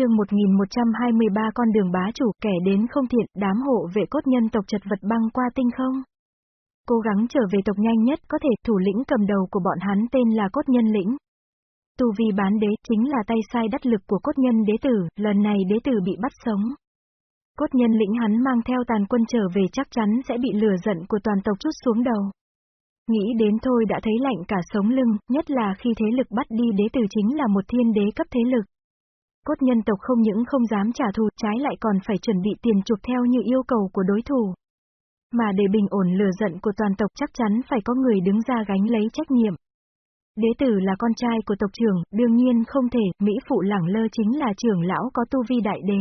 chương 1123 con đường bá chủ kẻ đến không thiện, đám hộ vệ cốt nhân tộc chật vật băng qua tinh không. Cố gắng trở về tộc nhanh nhất có thể, thủ lĩnh cầm đầu của bọn hắn tên là cốt nhân lĩnh. Tu vi bán đế chính là tay sai đắc lực của cốt nhân đế tử, lần này đế tử bị bắt sống. Cốt nhân lĩnh hắn mang theo tàn quân trở về chắc chắn sẽ bị lửa giận của toàn tộc chút xuống đầu. Nghĩ đến thôi đã thấy lạnh cả sống lưng, nhất là khi thế lực bắt đi đế tử chính là một thiên đế cấp thế lực. Cốt nhân tộc không những không dám trả thù, trái lại còn phải chuẩn bị tiền chuộc theo như yêu cầu của đối thủ. Mà để bình ổn lửa giận của toàn tộc chắc chắn phải có người đứng ra gánh lấy trách nhiệm. Đế tử là con trai của tộc trưởng, đương nhiên không thể, Mỹ phụ lẳng lơ chính là trưởng lão có tu vi đại đế.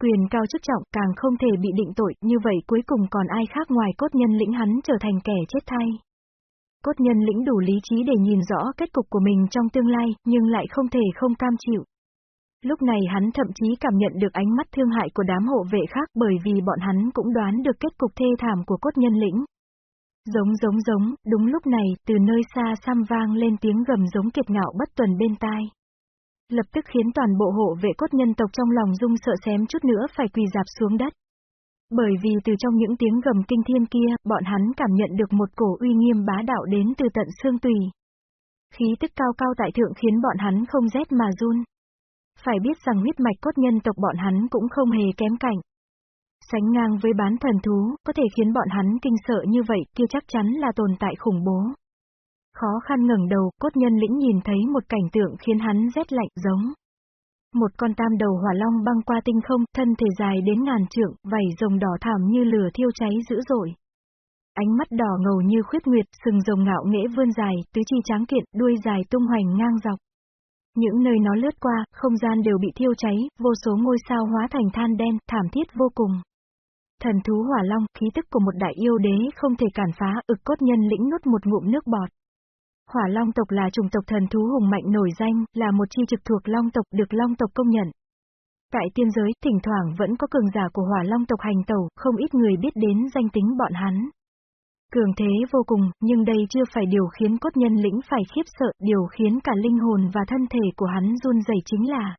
Quyền cao chức trọng càng không thể bị định tội, như vậy cuối cùng còn ai khác ngoài cốt nhân lĩnh hắn trở thành kẻ chết thay. Cốt nhân lĩnh đủ lý trí để nhìn rõ kết cục của mình trong tương lai, nhưng lại không thể không cam chịu. Lúc này hắn thậm chí cảm nhận được ánh mắt thương hại của đám hộ vệ khác bởi vì bọn hắn cũng đoán được kết cục thê thảm của cốt nhân lĩnh. Giống giống giống, đúng lúc này, từ nơi xa xăm vang lên tiếng gầm giống kiệt ngạo bất tuần bên tai. Lập tức khiến toàn bộ hộ vệ cốt nhân tộc trong lòng rung sợ xém chút nữa phải quỳ dạp xuống đất. Bởi vì từ trong những tiếng gầm kinh thiên kia, bọn hắn cảm nhận được một cổ uy nghiêm bá đạo đến từ tận xương tùy. Khí tức cao cao tại thượng khiến bọn hắn không rét mà run. Phải biết rằng huyết mạch cốt nhân tộc bọn hắn cũng không hề kém cạnh. Sánh ngang với bán thần thú, có thể khiến bọn hắn kinh sợ như vậy, kia chắc chắn là tồn tại khủng bố. Khó khăn ngẩng đầu, cốt nhân lĩnh nhìn thấy một cảnh tượng khiến hắn rét lạnh giống. Một con tam đầu hỏa long băng qua tinh không, thân thể dài đến ngàn trượng, vảy rồng đỏ thảm như lửa thiêu cháy dữ dội. Ánh mắt đỏ ngầu như khuyết nguyệt, sừng rồng ngạo nghễ vươn dài, tứ chi tráng kiện, đuôi dài tung hoành ngang dọc. Những nơi nó lướt qua, không gian đều bị thiêu cháy, vô số ngôi sao hóa thành than đen, thảm thiết vô cùng. Thần thú hỏa long, khí tức của một đại yêu đế không thể cản phá, ực cốt nhân lĩnh nuốt một ngụm nước bọt. Hỏa long tộc là chủng tộc thần thú hùng mạnh nổi danh, là một chi trực thuộc long tộc được long tộc công nhận. Tại tiên giới, thỉnh thoảng vẫn có cường giả của hỏa long tộc hành tẩu, không ít người biết đến danh tính bọn hắn. Cường thế vô cùng, nhưng đây chưa phải điều khiến cốt nhân lĩnh phải khiếp sợ, điều khiến cả linh hồn và thân thể của hắn run rẩy chính là.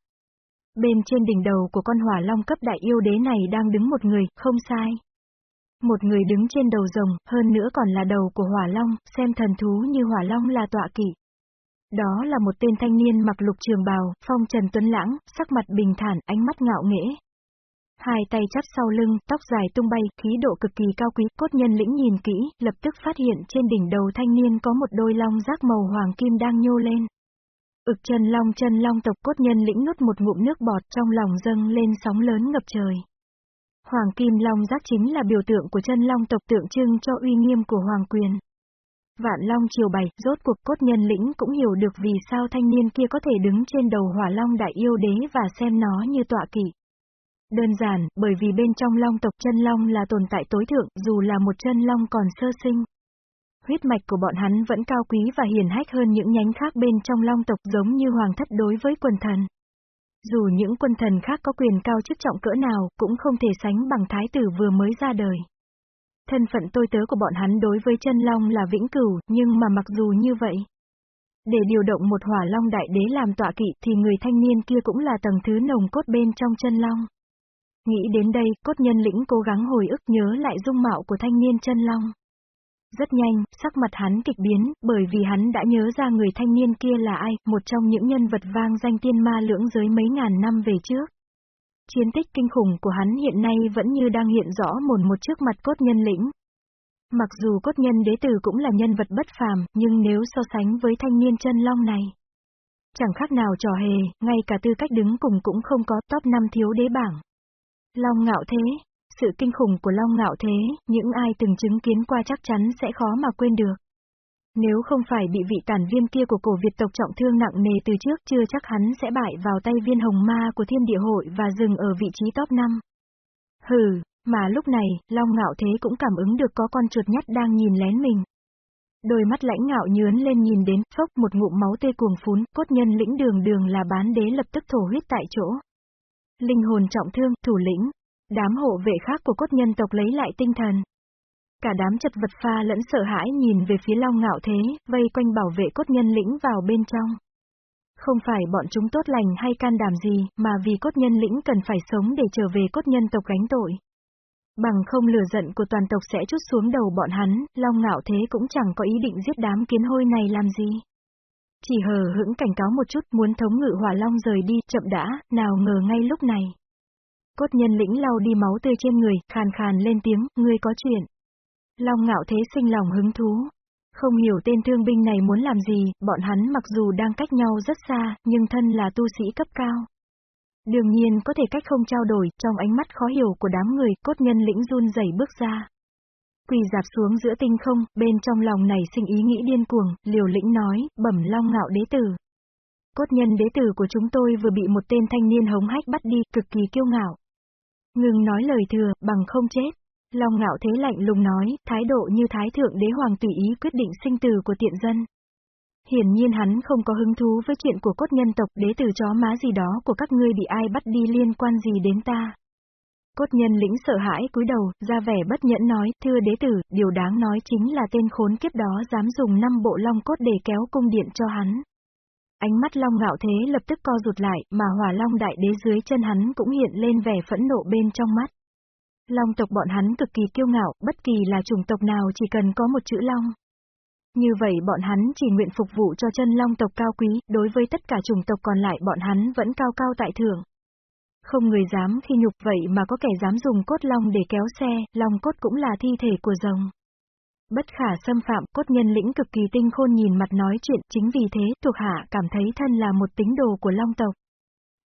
Bên trên đỉnh đầu của con hỏa long cấp đại yêu đế này đang đứng một người, không sai. Một người đứng trên đầu rồng, hơn nữa còn là đầu của hỏa long, xem thần thú như hỏa long là tọa kỵ. Đó là một tên thanh niên mặc lục trường bào, phong trần tuấn lãng, sắc mặt bình thản, ánh mắt ngạo nghễ, Hai tay chắp sau lưng, tóc dài tung bay, khí độ cực kỳ cao quý, cốt nhân lĩnh nhìn kỹ, lập tức phát hiện trên đỉnh đầu thanh niên có một đôi long rác màu hoàng kim đang nhô lên. Ực chân long chân long tộc cốt nhân lĩnh nuốt một ngụm nước bọt trong lòng dâng lên sóng lớn ngập trời. Hoàng kim long giác chính là biểu tượng của chân long tộc tượng trưng cho uy nghiêm của hoàng quyền. Vạn long chiều bảy, rốt cuộc cốt nhân lĩnh cũng hiểu được vì sao thanh niên kia có thể đứng trên đầu hỏa long đại yêu đế và xem nó như tọa kỵ. Đơn giản, bởi vì bên trong long tộc chân long là tồn tại tối thượng, dù là một chân long còn sơ sinh. Huyết mạch của bọn hắn vẫn cao quý và hiền hách hơn những nhánh khác bên trong long tộc giống như hoàng thất đối với quần thần. Dù những quân thần khác có quyền cao chức trọng cỡ nào, cũng không thể sánh bằng thái tử vừa mới ra đời. Thân phận tôi tớ của bọn hắn đối với chân long là vĩnh cửu, nhưng mà mặc dù như vậy, để điều động một hỏa long đại đế làm tọa kỵ thì người thanh niên kia cũng là tầng thứ nồng cốt bên trong chân long. Nghĩ đến đây, cốt nhân lĩnh cố gắng hồi ức nhớ lại dung mạo của thanh niên chân long. Rất nhanh, sắc mặt hắn kịch biến, bởi vì hắn đã nhớ ra người thanh niên kia là ai, một trong những nhân vật vang danh tiên ma lưỡng giới mấy ngàn năm về trước. Chiến tích kinh khủng của hắn hiện nay vẫn như đang hiện rõ mồn một trước mặt cốt nhân lĩnh. Mặc dù cốt nhân đế tử cũng là nhân vật bất phàm, nhưng nếu so sánh với thanh niên chân long này, chẳng khác nào trò hề, ngay cả tư cách đứng cùng cũng không có top 5 thiếu đế bảng. Long ngạo thế, sự kinh khủng của Long ngạo thế, những ai từng chứng kiến qua chắc chắn sẽ khó mà quên được. Nếu không phải bị vị tản viêm kia của cổ Việt tộc trọng thương nặng nề từ trước chưa chắc hắn sẽ bại vào tay viên hồng ma của thiên địa hội và dừng ở vị trí top 5. Hừ, mà lúc này, Long ngạo thế cũng cảm ứng được có con chuột nhắt đang nhìn lén mình. Đôi mắt lãnh ngạo nhướn lên nhìn đến, phốc một ngụm máu tê cuồng phún, cốt nhân lĩnh đường đường là bán đế lập tức thổ huyết tại chỗ. Linh hồn trọng thương, thủ lĩnh. Đám hộ vệ khác của cốt nhân tộc lấy lại tinh thần. Cả đám chật vật pha lẫn sợ hãi nhìn về phía long ngạo thế, vây quanh bảo vệ cốt nhân lĩnh vào bên trong. Không phải bọn chúng tốt lành hay can đảm gì, mà vì cốt nhân lĩnh cần phải sống để trở về cốt nhân tộc gánh tội. Bằng không lửa giận của toàn tộc sẽ chút xuống đầu bọn hắn, Long Ngạo Thế cũng chẳng có ý định giết đám kiến hôi này làm gì. Chỉ hờ hững cảnh cáo một chút muốn thống ngự hỏa long rời đi, chậm đã, nào ngờ ngay lúc này. Cốt nhân lĩnh lau đi máu tươi trên người, khàn khàn lên tiếng, ngươi có chuyện. Long ngạo thế sinh lòng hứng thú. Không hiểu tên thương binh này muốn làm gì, bọn hắn mặc dù đang cách nhau rất xa, nhưng thân là tu sĩ cấp cao. Đương nhiên có thể cách không trao đổi, trong ánh mắt khó hiểu của đám người, cốt nhân lĩnh run rẩy bước ra. Quỳ dạp xuống giữa tinh không, bên trong lòng này sinh ý nghĩ điên cuồng, liều lĩnh nói, bẩm long ngạo đế tử. Cốt nhân đế tử của chúng tôi vừa bị một tên thanh niên hống hách bắt đi, cực kỳ kiêu ngạo. Ngừng nói lời thừa, bằng không chết. Long ngạo thế lạnh lùng nói, thái độ như thái thượng đế hoàng tùy ý quyết định sinh tử của tiện dân. Hiển nhiên hắn không có hứng thú với chuyện của cốt nhân tộc đế tử chó má gì đó của các ngươi bị ai bắt đi liên quan gì đến ta. Cốt nhân lĩnh sợ hãi cúi đầu, ra vẻ bất nhẫn nói, thưa đế tử, điều đáng nói chính là tên khốn kiếp đó dám dùng năm bộ long cốt để kéo cung điện cho hắn. Ánh mắt long ngạo thế lập tức co rụt lại, mà hỏa long đại đế dưới chân hắn cũng hiện lên vẻ phẫn nộ bên trong mắt. Long tộc bọn hắn cực kỳ kiêu ngạo, bất kỳ là chủng tộc nào chỉ cần có một chữ long. Như vậy bọn hắn chỉ nguyện phục vụ cho chân long tộc cao quý, đối với tất cả chủng tộc còn lại bọn hắn vẫn cao cao tại thượng. Không người dám khi nhục vậy mà có kẻ dám dùng cốt long để kéo xe, long cốt cũng là thi thể của rồng. Bất khả xâm phạm, cốt nhân lĩnh cực kỳ tinh khôn nhìn mặt nói chuyện, chính vì thế, thuộc hạ cảm thấy thân là một tính đồ của long tộc.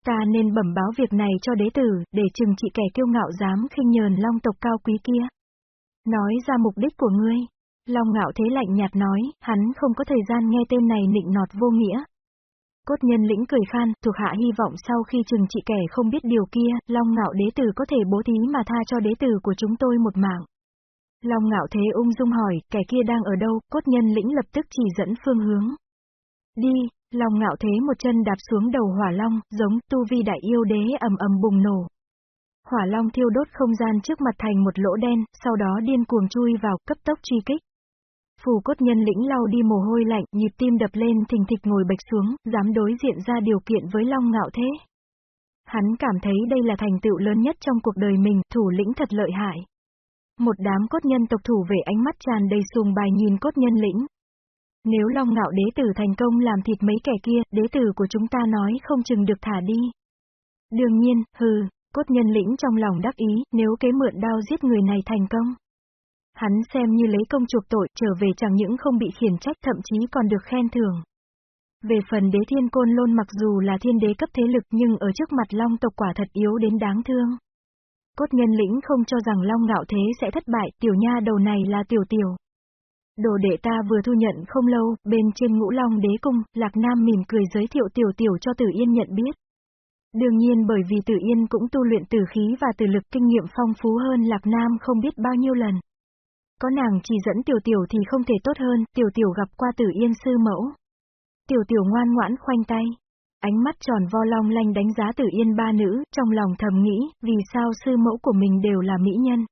Ta nên bẩm báo việc này cho đế tử, để chừng trị kẻ kiêu ngạo dám khinh nhờn long tộc cao quý kia. Nói ra mục đích của ngươi. Long ngạo thế lạnh nhạt nói, hắn không có thời gian nghe tên này nịnh nọt vô nghĩa. Cốt nhân lĩnh cười khan, thuộc hạ hy vọng sau khi trừng trị kẻ không biết điều kia, Long ngạo đế tử có thể bố thí mà tha cho đế tử của chúng tôi một mạng. Long ngạo thế ung dung hỏi, kẻ kia đang ở đâu, cốt nhân lĩnh lập tức chỉ dẫn phương hướng. Đi, Long ngạo thế một chân đạp xuống đầu hỏa long, giống tu vi đại yêu đế ầm ầm bùng nổ. Hỏa long thiêu đốt không gian trước mặt thành một lỗ đen, sau đó điên cuồng chui vào, cấp tốc truy kích. Phù cốt nhân lĩnh lau đi mồ hôi lạnh, nhịp tim đập lên thình thịch ngồi bạch xuống, dám đối diện ra điều kiện với Long Ngạo Thế. Hắn cảm thấy đây là thành tựu lớn nhất trong cuộc đời mình, thủ lĩnh thật lợi hại. Một đám cốt nhân tộc thủ về ánh mắt tràn đầy sùng bài nhìn cốt nhân lĩnh. Nếu Long Ngạo đế tử thành công làm thịt mấy kẻ kia, đế tử của chúng ta nói không chừng được thả đi. Đương nhiên, hừ, cốt nhân lĩnh trong lòng đắc ý, nếu kế mượn đao giết người này thành công. Hắn xem như lấy công chuộc tội, trở về chẳng những không bị khiển trách thậm chí còn được khen thưởng. Về phần đế thiên côn lôn mặc dù là thiên đế cấp thế lực nhưng ở trước mặt long tộc quả thật yếu đến đáng thương. Cốt nhân lĩnh không cho rằng long ngạo thế sẽ thất bại, tiểu nha đầu này là tiểu tiểu. Đồ đệ ta vừa thu nhận không lâu, bên trên ngũ long đế cung, Lạc Nam mỉm cười giới thiệu tiểu tiểu cho Tử Yên nhận biết. Đương nhiên bởi vì Tử Yên cũng tu luyện tử khí và tử lực kinh nghiệm phong phú hơn Lạc Nam không biết bao nhiêu lần. Có nàng chỉ dẫn tiểu tiểu thì không thể tốt hơn, tiểu tiểu gặp qua tử yên sư mẫu. Tiểu tiểu ngoan ngoãn khoanh tay. Ánh mắt tròn vo long lanh đánh giá tử yên ba nữ, trong lòng thầm nghĩ, vì sao sư mẫu của mình đều là mỹ nhân.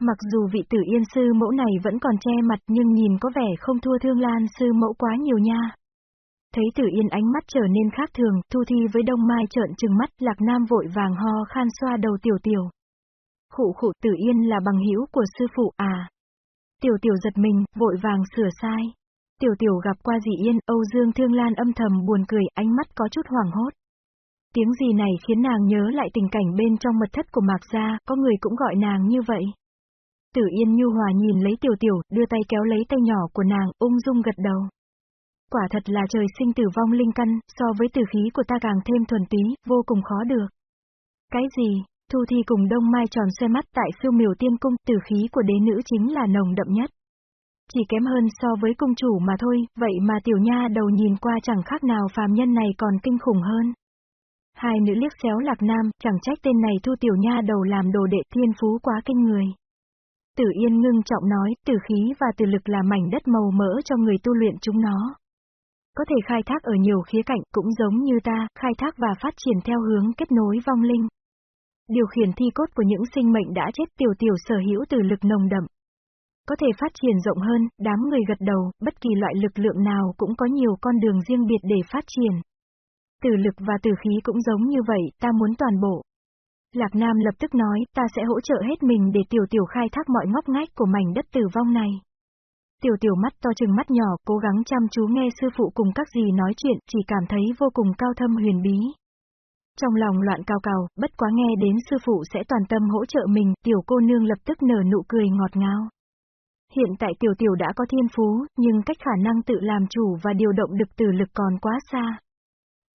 Mặc dù vị tử yên sư mẫu này vẫn còn che mặt nhưng nhìn có vẻ không thua thương lan sư mẫu quá nhiều nha. Thấy tử yên ánh mắt trở nên khác thường, thu thi với đông mai trợn trừng mắt, lạc nam vội vàng ho khan xoa đầu tiểu tiểu. Khụ khụ tử yên là bằng hữu của sư phụ à. Tiểu tiểu giật mình, vội vàng sửa sai. Tiểu tiểu gặp qua dị yên, Âu Dương Thương Lan âm thầm buồn cười, ánh mắt có chút hoảng hốt. Tiếng gì này khiến nàng nhớ lại tình cảnh bên trong mật thất của Mạc Gia, có người cũng gọi nàng như vậy. Tử Yên nhu hòa nhìn lấy tiểu tiểu, đưa tay kéo lấy tay nhỏ của nàng, ung dung gật đầu. Quả thật là trời sinh tử vong linh căn, so với tử khí của ta càng thêm thuần túy, vô cùng khó được. Cái gì, Thu Thi cùng Đông Mai tròn xoay mắt tại siêu miểu tiên cung, tử khí của đế nữ chính là nồng đậm nhất. Chỉ kém hơn so với cung chủ mà thôi, vậy mà tiểu nha đầu nhìn qua chẳng khác nào phàm nhân này còn kinh khủng hơn. Hai nữ liếc xéo lạc nam, chẳng trách tên này thu tiểu nha đầu làm đồ đệ thiên phú quá kinh người. Tử Yên ngưng trọng nói, tử khí và tử lực là mảnh đất màu mỡ cho người tu luyện chúng nó. Có thể khai thác ở nhiều khía cạnh cũng giống như ta, khai thác và phát triển theo hướng kết nối vong linh. Điều khiển thi cốt của những sinh mệnh đã chết tiểu tiểu sở hữu từ lực nồng đậm. Có thể phát triển rộng hơn, đám người gật đầu, bất kỳ loại lực lượng nào cũng có nhiều con đường riêng biệt để phát triển. Tử lực và tử khí cũng giống như vậy, ta muốn toàn bộ. Lạc Nam lập tức nói, ta sẽ hỗ trợ hết mình để tiểu tiểu khai thác mọi ngóc ngách của mảnh đất tử vong này. Tiểu tiểu mắt to chừng mắt nhỏ, cố gắng chăm chú nghe sư phụ cùng các gì nói chuyện, chỉ cảm thấy vô cùng cao thâm huyền bí. Trong lòng loạn cao cao, bất quá nghe đến sư phụ sẽ toàn tâm hỗ trợ mình, tiểu cô nương lập tức nở nụ cười ngọt ngào. Hiện tại tiểu tiểu đã có thiên phú, nhưng cách khả năng tự làm chủ và điều động được tử lực còn quá xa.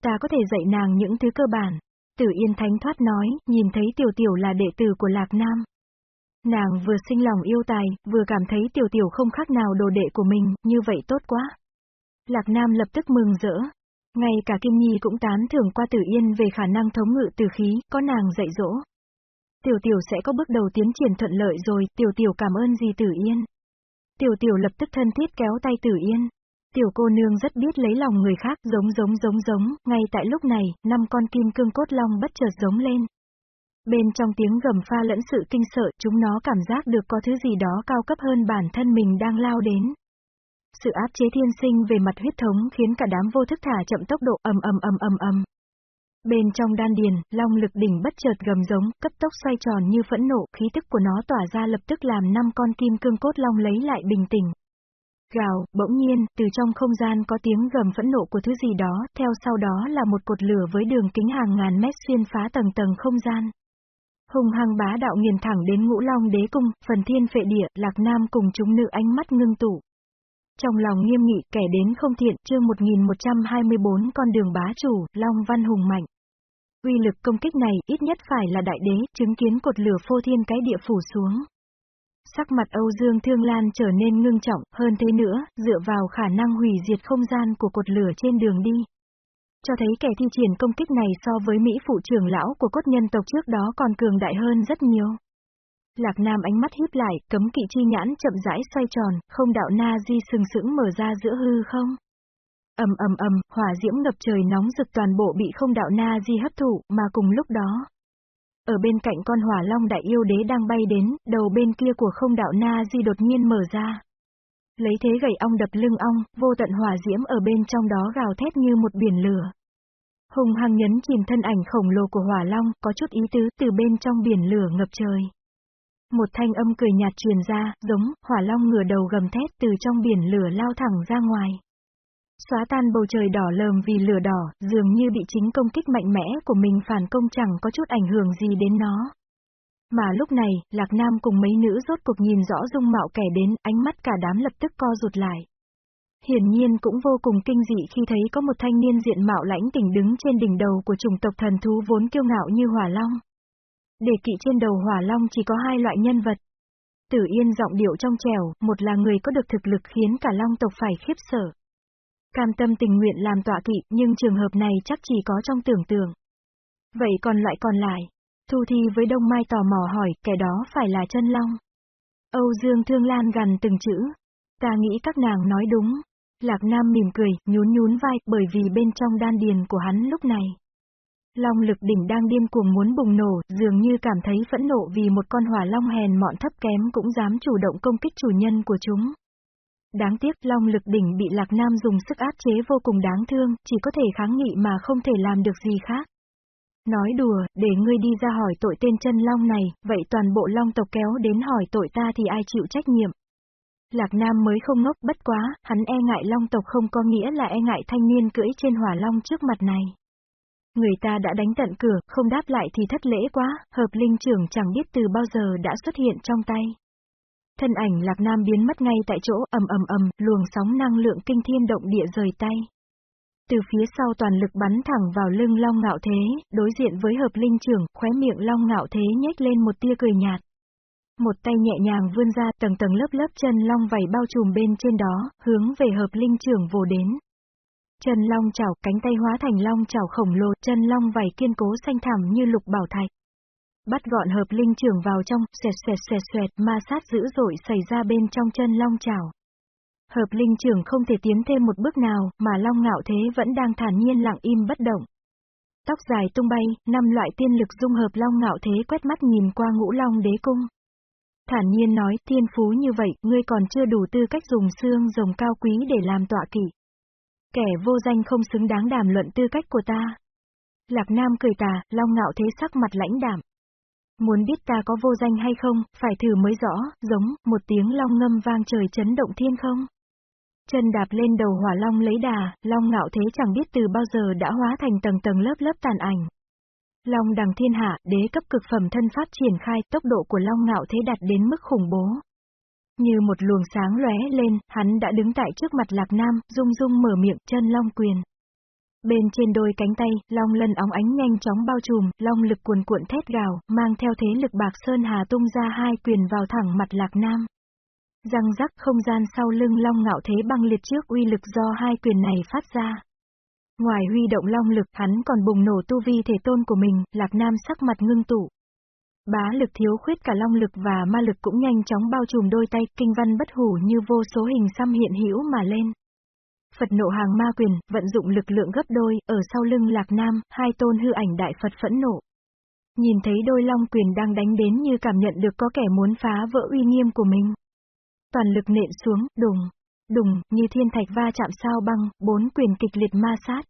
Ta có thể dạy nàng những thứ cơ bản. Tử Yên Thánh thoát nói, nhìn thấy tiểu tiểu là đệ tử của Lạc Nam. Nàng vừa sinh lòng yêu tài, vừa cảm thấy tiểu tiểu không khác nào đồ đệ của mình, như vậy tốt quá. Lạc Nam lập tức mừng rỡ. Ngay cả Kim Nhi cũng tán thưởng qua Tử Yên về khả năng thống ngự tử khí, có nàng dạy dỗ. Tiểu tiểu sẽ có bước đầu tiến triển thuận lợi rồi, tiểu tiểu cảm ơn gì Tử Yên. Tiểu tiểu lập tức thân thiết kéo tay Tử Yên. Tiểu cô nương rất biết lấy lòng người khác, giống giống giống giống, ngay tại lúc này, năm con kim cương cốt long bất chợt giống lên. Bên trong tiếng gầm pha lẫn sự kinh sợ, chúng nó cảm giác được có thứ gì đó cao cấp hơn bản thân mình đang lao đến. Sự áp chế thiên sinh về mặt huyết thống khiến cả đám vô thức thả chậm tốc độ ầm ầm ầm ầm ầm. Bên trong đan điền, long lực đỉnh bất chợt gầm giống, cấp tốc xoay tròn như phẫn nộ, khí tức của nó tỏa ra lập tức làm năm con kim cương cốt long lấy lại bình tĩnh. Gào, bỗng nhiên, từ trong không gian có tiếng gầm phẫn nộ của thứ gì đó, theo sau đó là một cột lửa với đường kính hàng ngàn mét xuyên phá tầng tầng không gian. Hùng hăng bá đạo nghiền thẳng đến ngũ long đế cung, phần thiên phệ địa, lạc nam cùng chúng nữ ánh mắt ngưng tụ. Trong lòng nghiêm nghị, kẻ đến không thiện, chương 1124 con đường bá chủ, long văn hùng mạnh. Uy lực công kích này, ít nhất phải là đại đế, chứng kiến cột lửa phô thiên cái địa phủ xuống. Sắc mặt Âu Dương Thương Lan trở nên ngưng trọng, hơn thế nữa, dựa vào khả năng hủy diệt không gian của cột lửa trên đường đi. Cho thấy kẻ thi triển công kích này so với Mỹ phụ trưởng lão của cốt nhân tộc trước đó còn cường đại hơn rất nhiều. Lạc Nam ánh mắt híp lại, cấm kỵ chi nhãn chậm rãi xoay tròn, không đạo na di sừng sững mở ra giữa hư không. ầm ầm ầm, hỏa diễm ngập trời nóng rực toàn bộ bị không đạo na di hấp thụ, mà cùng lúc đó. Ở bên cạnh con hỏa long đại yêu đế đang bay đến, đầu bên kia của không đạo na di đột nhiên mở ra. Lấy thế gậy ong đập lưng ong, vô tận hỏa diễm ở bên trong đó gào thét như một biển lửa. Hùng hăng nhấn chìm thân ảnh khổng lồ của hỏa long, có chút ý tứ từ bên trong biển lửa ngập trời. Một thanh âm cười nhạt truyền ra, giống, hỏa long ngửa đầu gầm thét từ trong biển lửa lao thẳng ra ngoài. Xóa tan bầu trời đỏ lờm vì lửa đỏ, dường như bị chính công kích mạnh mẽ của mình phản công chẳng có chút ảnh hưởng gì đến nó. Mà lúc này, Lạc Nam cùng mấy nữ rốt cuộc nhìn rõ dung mạo kẻ đến, ánh mắt cả đám lập tức co rụt lại. Hiển nhiên cũng vô cùng kinh dị khi thấy có một thanh niên diện mạo lãnh tỉnh đứng trên đỉnh đầu của chủng tộc thần thú vốn kiêu ngạo như hỏa long. Để kỵ trên đầu hỏa long chỉ có hai loại nhân vật. Tử Yên giọng điệu trong trèo, một là người có được thực lực khiến cả long tộc phải khiếp sợ. Cam tâm tình nguyện làm tọa kỵ, nhưng trường hợp này chắc chỉ có trong tưởng tượng. Vậy còn loại còn lại, Thu Thi với Đông Mai tò mò hỏi, kẻ đó phải là chân long. Âu Dương Thương Lan gần từng chữ. Ta nghĩ các nàng nói đúng. Lạc Nam mỉm cười, nhún nhún vai, bởi vì bên trong đan điền của hắn lúc này. Long lực đỉnh đang điên cuồng muốn bùng nổ, dường như cảm thấy phẫn nộ vì một con hỏa long hèn mọn thấp kém cũng dám chủ động công kích chủ nhân của chúng. Đáng tiếc long lực đỉnh bị Lạc Nam dùng sức áp chế vô cùng đáng thương, chỉ có thể kháng nghị mà không thể làm được gì khác. Nói đùa, để ngươi đi ra hỏi tội tên chân long này, vậy toàn bộ long tộc kéo đến hỏi tội ta thì ai chịu trách nhiệm. Lạc Nam mới không ngốc bất quá, hắn e ngại long tộc không có nghĩa là e ngại thanh niên cưỡi trên hỏa long trước mặt này. Người ta đã đánh tận cửa, không đáp lại thì thất lễ quá, hợp linh trưởng chẳng biết từ bao giờ đã xuất hiện trong tay. Thân ảnh Lạc Nam biến mất ngay tại chỗ, ầm ầm ầm, luồng sóng năng lượng kinh thiên động địa rời tay. Từ phía sau toàn lực bắn thẳng vào lưng Long Ngạo Thế, đối diện với hợp linh trưởng, khóe miệng Long Ngạo Thế nhếch lên một tia cười nhạt. Một tay nhẹ nhàng vươn ra tầng tầng lớp lớp chân long vảy bao trùm bên trên đó, hướng về hợp linh trưởng vồ đến. Chân long chảo, cánh tay hóa thành long chảo khổng lồ, chân long vảy kiên cố xanh thẳm như lục bảo thạch. Bắt gọn hợp linh trưởng vào trong, xoẹt xoẹt xoẹt xoẹt, ma sát dữ dội xảy ra bên trong chân long chảo. Hợp linh trưởng không thể tiến thêm một bước nào, mà long ngạo thế vẫn đang thản nhiên lặng im bất động. Tóc dài tung bay, năm loại tiên lực dung hợp long ngạo thế quét mắt nhìn qua ngũ long đế cung. Thản nhiên nói, Thiên phú như vậy, ngươi còn chưa đủ tư cách dùng xương rồng cao quý để làm tọa kỵ. Kẻ vô danh không xứng đáng đàm luận tư cách của ta. Lạc Nam cười tà, Long Ngạo Thế sắc mặt lãnh đạm. Muốn biết ta có vô danh hay không, phải thử mới rõ, giống, một tiếng long ngâm vang trời chấn động thiên không. Chân đạp lên đầu hỏa long lấy đà, long ngạo thế chẳng biết từ bao giờ đã hóa thành tầng tầng lớp lớp tàn ảnh. Long đằng thiên hạ, đế cấp cực phẩm thân pháp triển khai, tốc độ của long ngạo thế đạt đến mức khủng bố. Như một luồng sáng lóe lên, hắn đã đứng tại trước mặt lạc nam, rung rung mở miệng, chân long quyền. Bên trên đôi cánh tay, long lân óng ánh nhanh chóng bao trùm, long lực cuồn cuộn thét gào, mang theo thế lực bạc sơn hà tung ra hai quyền vào thẳng mặt lạc nam. Răng rắc không gian sau lưng long ngạo thế băng liệt trước uy lực do hai quyền này phát ra. Ngoài huy động long lực, hắn còn bùng nổ tu vi thể tôn của mình, lạc nam sắc mặt ngưng tụ. Bá lực thiếu khuyết cả long lực và ma lực cũng nhanh chóng bao trùm đôi tay, kinh văn bất hủ như vô số hình xăm hiện hữu mà lên. Phật nộ hàng ma quyền, vận dụng lực lượng gấp đôi, ở sau lưng Lạc Nam, hai tôn hư ảnh đại Phật phẫn nộ. Nhìn thấy đôi long quyền đang đánh đến như cảm nhận được có kẻ muốn phá vỡ uy nghiêm của mình. Toàn lực nện xuống, đùng, đùng, như thiên thạch va chạm sao băng, bốn quyền kịch liệt ma sát.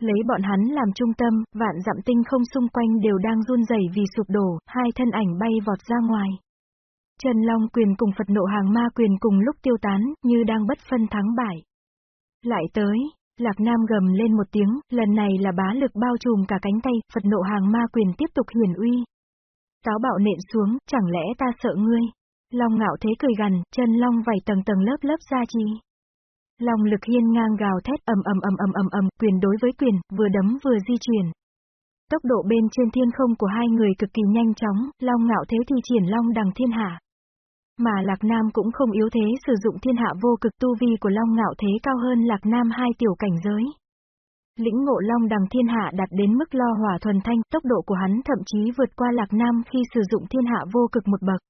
Lấy bọn hắn làm trung tâm, vạn dặm tinh không xung quanh đều đang run rẩy vì sụp đổ, hai thân ảnh bay vọt ra ngoài. Trần Long quyền cùng Phật nộ hàng ma quyền cùng lúc tiêu tán, như đang bất phân thắng bại. Lại tới, Lạc Nam gầm lên một tiếng, lần này là bá lực bao trùm cả cánh tay, Phật nộ hàng ma quyền tiếp tục hiển uy. Táo bạo nện xuống, chẳng lẽ ta sợ ngươi? Long ngạo thế cười gằn, chân long vảy tầng tầng lớp lớp ra chi. Long lực hiên ngang gào thét ầm ầm ầm ầm ầm ầm, quyền đối với quyền, vừa đấm vừa di chuyển. Tốc độ bên trên thiên không của hai người cực kỳ nhanh chóng, long ngạo thế thì triển long đằng thiên hạ. Mà Lạc Nam cũng không yếu thế sử dụng thiên hạ vô cực tu vi của Long Ngạo Thế cao hơn Lạc Nam hai tiểu cảnh giới. Lĩnh ngộ Long đằng thiên hạ đạt đến mức lo hỏa thuần thanh, tốc độ của hắn thậm chí vượt qua Lạc Nam khi sử dụng thiên hạ vô cực một bậc.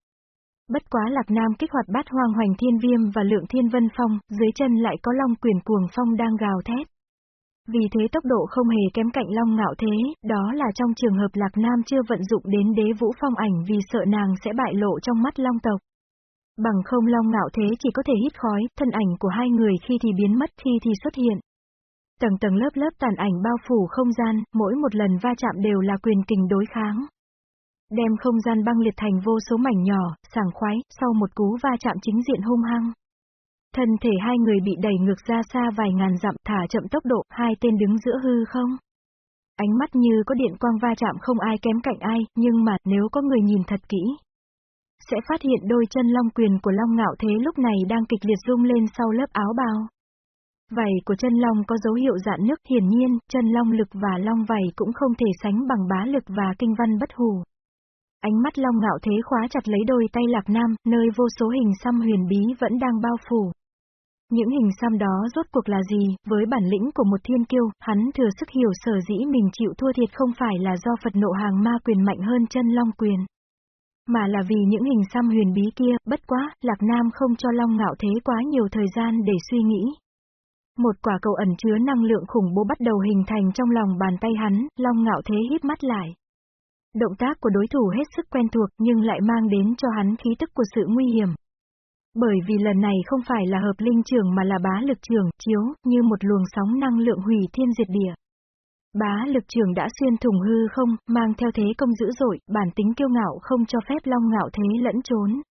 Bất quá Lạc Nam kích hoạt bát hoang hoành thiên viêm và lượng thiên vân phong, dưới chân lại có long quyền cuồng phong đang gào thét. Vì thế tốc độ không hề kém cạnh long ngạo thế, đó là trong trường hợp Lạc Nam chưa vận dụng đến đế vũ phong ảnh vì sợ nàng sẽ bại lộ trong mắt long tộc. Bằng không long ngạo thế chỉ có thể hít khói, thân ảnh của hai người khi thì biến mất khi thì xuất hiện. Tầng tầng lớp lớp tàn ảnh bao phủ không gian, mỗi một lần va chạm đều là quyền kình đối kháng. Đem không gian băng liệt thành vô số mảnh nhỏ, sảng khoái, sau một cú va chạm chính diện hung hăng. Thân thể hai người bị đẩy ngược ra xa vài ngàn dặm thả chậm tốc độ, hai tên đứng giữa hư không. Ánh mắt như có điện quang va chạm không ai kém cạnh ai, nhưng mà nếu có người nhìn thật kỹ, sẽ phát hiện đôi chân long quyền của long ngạo thế lúc này đang kịch liệt rung lên sau lớp áo bào. Vảy của chân long có dấu hiệu dạn nước, hiển nhiên, chân long lực và long vảy cũng không thể sánh bằng bá lực và kinh văn bất hủ. Ánh mắt long ngạo thế khóa chặt lấy đôi tay lạc nam, nơi vô số hình xăm huyền bí vẫn đang bao phủ. Những hình xăm đó rốt cuộc là gì, với bản lĩnh của một thiên kiêu, hắn thừa sức hiểu sở dĩ mình chịu thua thiệt không phải là do Phật nộ hàng ma quyền mạnh hơn chân long quyền. Mà là vì những hình xăm huyền bí kia, bất quá, Lạc Nam không cho Long Ngạo Thế quá nhiều thời gian để suy nghĩ. Một quả cầu ẩn chứa năng lượng khủng bố bắt đầu hình thành trong lòng bàn tay hắn, Long Ngạo Thế hít mắt lại. Động tác của đối thủ hết sức quen thuộc nhưng lại mang đến cho hắn khí tức của sự nguy hiểm. Bởi vì lần này không phải là hợp linh trường mà là bá lực trường, chiếu, như một luồng sóng năng lượng hủy thiên diệt địa. Bá lực trường đã xuyên thủng hư không, mang theo thế công dữ dội, bản tính kiêu ngạo không cho phép long ngạo thế lẫn trốn.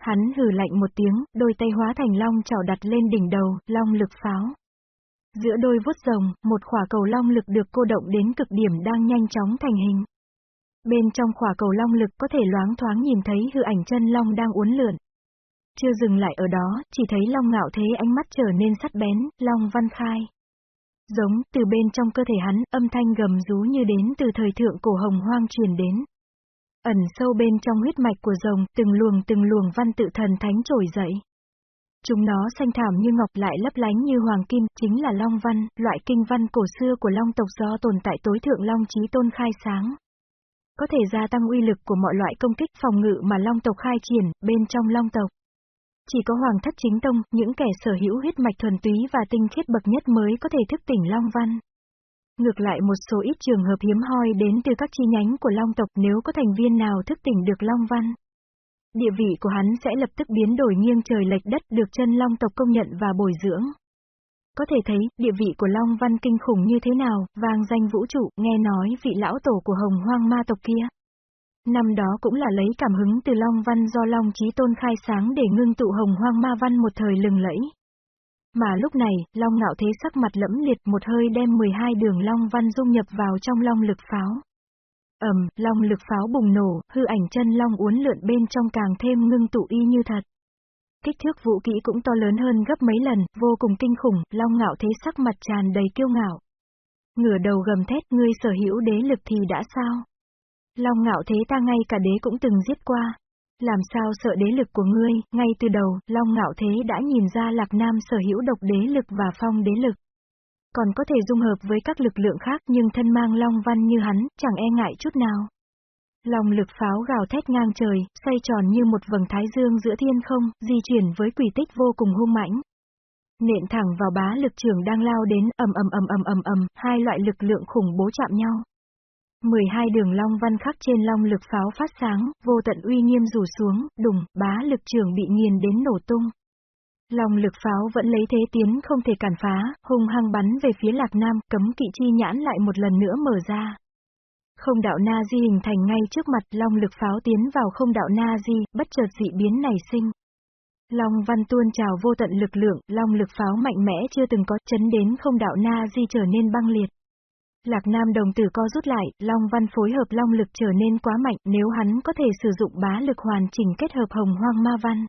Hắn hừ lạnh một tiếng, đôi tay hóa thành long chảo đặt lên đỉnh đầu, long lực pháo. Giữa đôi vuốt rồng, một khỏa cầu long lực được cô động đến cực điểm đang nhanh chóng thành hình. Bên trong khỏa cầu long lực có thể loáng thoáng nhìn thấy hư ảnh chân long đang uốn lượn. Chưa dừng lại ở đó, chỉ thấy long ngạo thế ánh mắt trở nên sắt bén, long văn khai. Giống, từ bên trong cơ thể hắn, âm thanh gầm rú như đến từ thời thượng cổ hồng hoang truyền đến. Ẩn sâu bên trong huyết mạch của rồng, từng luồng từng luồng văn tự thần thánh trồi dậy. Chúng nó xanh thảm như ngọc lại lấp lánh như hoàng kim, chính là long văn, loại kinh văn cổ xưa của long tộc do tồn tại tối thượng long trí tôn khai sáng. Có thể gia tăng uy lực của mọi loại công kích phòng ngự mà long tộc khai triển, bên trong long tộc. Chỉ có hoàng thất chính tông, những kẻ sở hữu huyết mạch thuần túy và tinh khiết bậc nhất mới có thể thức tỉnh Long Văn. Ngược lại một số ít trường hợp hiếm hoi đến từ các chi nhánh của Long tộc nếu có thành viên nào thức tỉnh được Long Văn. Địa vị của hắn sẽ lập tức biến đổi nghiêng trời lệch đất được chân Long tộc công nhận và bồi dưỡng có thể thấy, địa vị của Long Văn kinh khủng như thế nào, vang danh vũ trụ, nghe nói vị lão tổ của hồng hoang ma tộc kia. Năm đó cũng là lấy cảm hứng từ Long Văn do Long Chí Tôn khai sáng để ngưng tụ hồng hoang ma văn một thời lừng lẫy. Mà lúc này, Long Ngạo Thế sắc mặt lẫm liệt một hơi đem 12 đường Long Văn dung nhập vào trong Long lực pháo. ầm, Long lực pháo bùng nổ, hư ảnh chân Long uốn lượn bên trong càng thêm ngưng tụ y như thật. Kích thước vũ kỹ cũng to lớn hơn gấp mấy lần, vô cùng kinh khủng, Long Ngạo Thế sắc mặt tràn đầy kiêu ngạo. Ngửa đầu gầm thét ngươi sở hữu đế lực thì đã sao? Long Ngạo Thế ta ngay cả đế cũng từng giết qua. Làm sao sợ đế lực của ngươi, ngay từ đầu, Long Ngạo Thế đã nhìn ra Lạc Nam sở hữu độc đế lực và phong đế lực. Còn có thể dung hợp với các lực lượng khác nhưng thân mang Long Văn như hắn, chẳng e ngại chút nào. Long lực pháo gào thét ngang trời, xoay tròn như một vầng thái dương giữa thiên không, di chuyển với quỷ tích vô cùng hung mãnh. Nện thẳng vào bá lực trường đang lao đến, ầm ầm ầm ầm ầm ầm, hai loại lực lượng khủng bố chạm nhau. 12 đường long văn khắc trên long lực pháo phát sáng, vô tận uy nghiêm rủ xuống, đùng, bá lực trường bị nghiền đến nổ tung. Long lực pháo vẫn lấy thế tiến không thể cản phá, hung hăng bắn về phía lạc nam, cấm kỵ chi nhãn lại một lần nữa mở ra. Không đạo na di hình thành ngay trước mặt, long lực pháo tiến vào không đạo na di, bất chợt dị biến nảy sinh. Long văn tuôn trào vô tận lực lượng, long lực pháo mạnh mẽ chưa từng có chấn đến không đạo na di trở nên băng liệt. Lạc Nam đồng tử co rút lại, Long Văn phối hợp Long lực trở nên quá mạnh nếu hắn có thể sử dụng bá lực hoàn chỉnh kết hợp hồng hoang ma văn.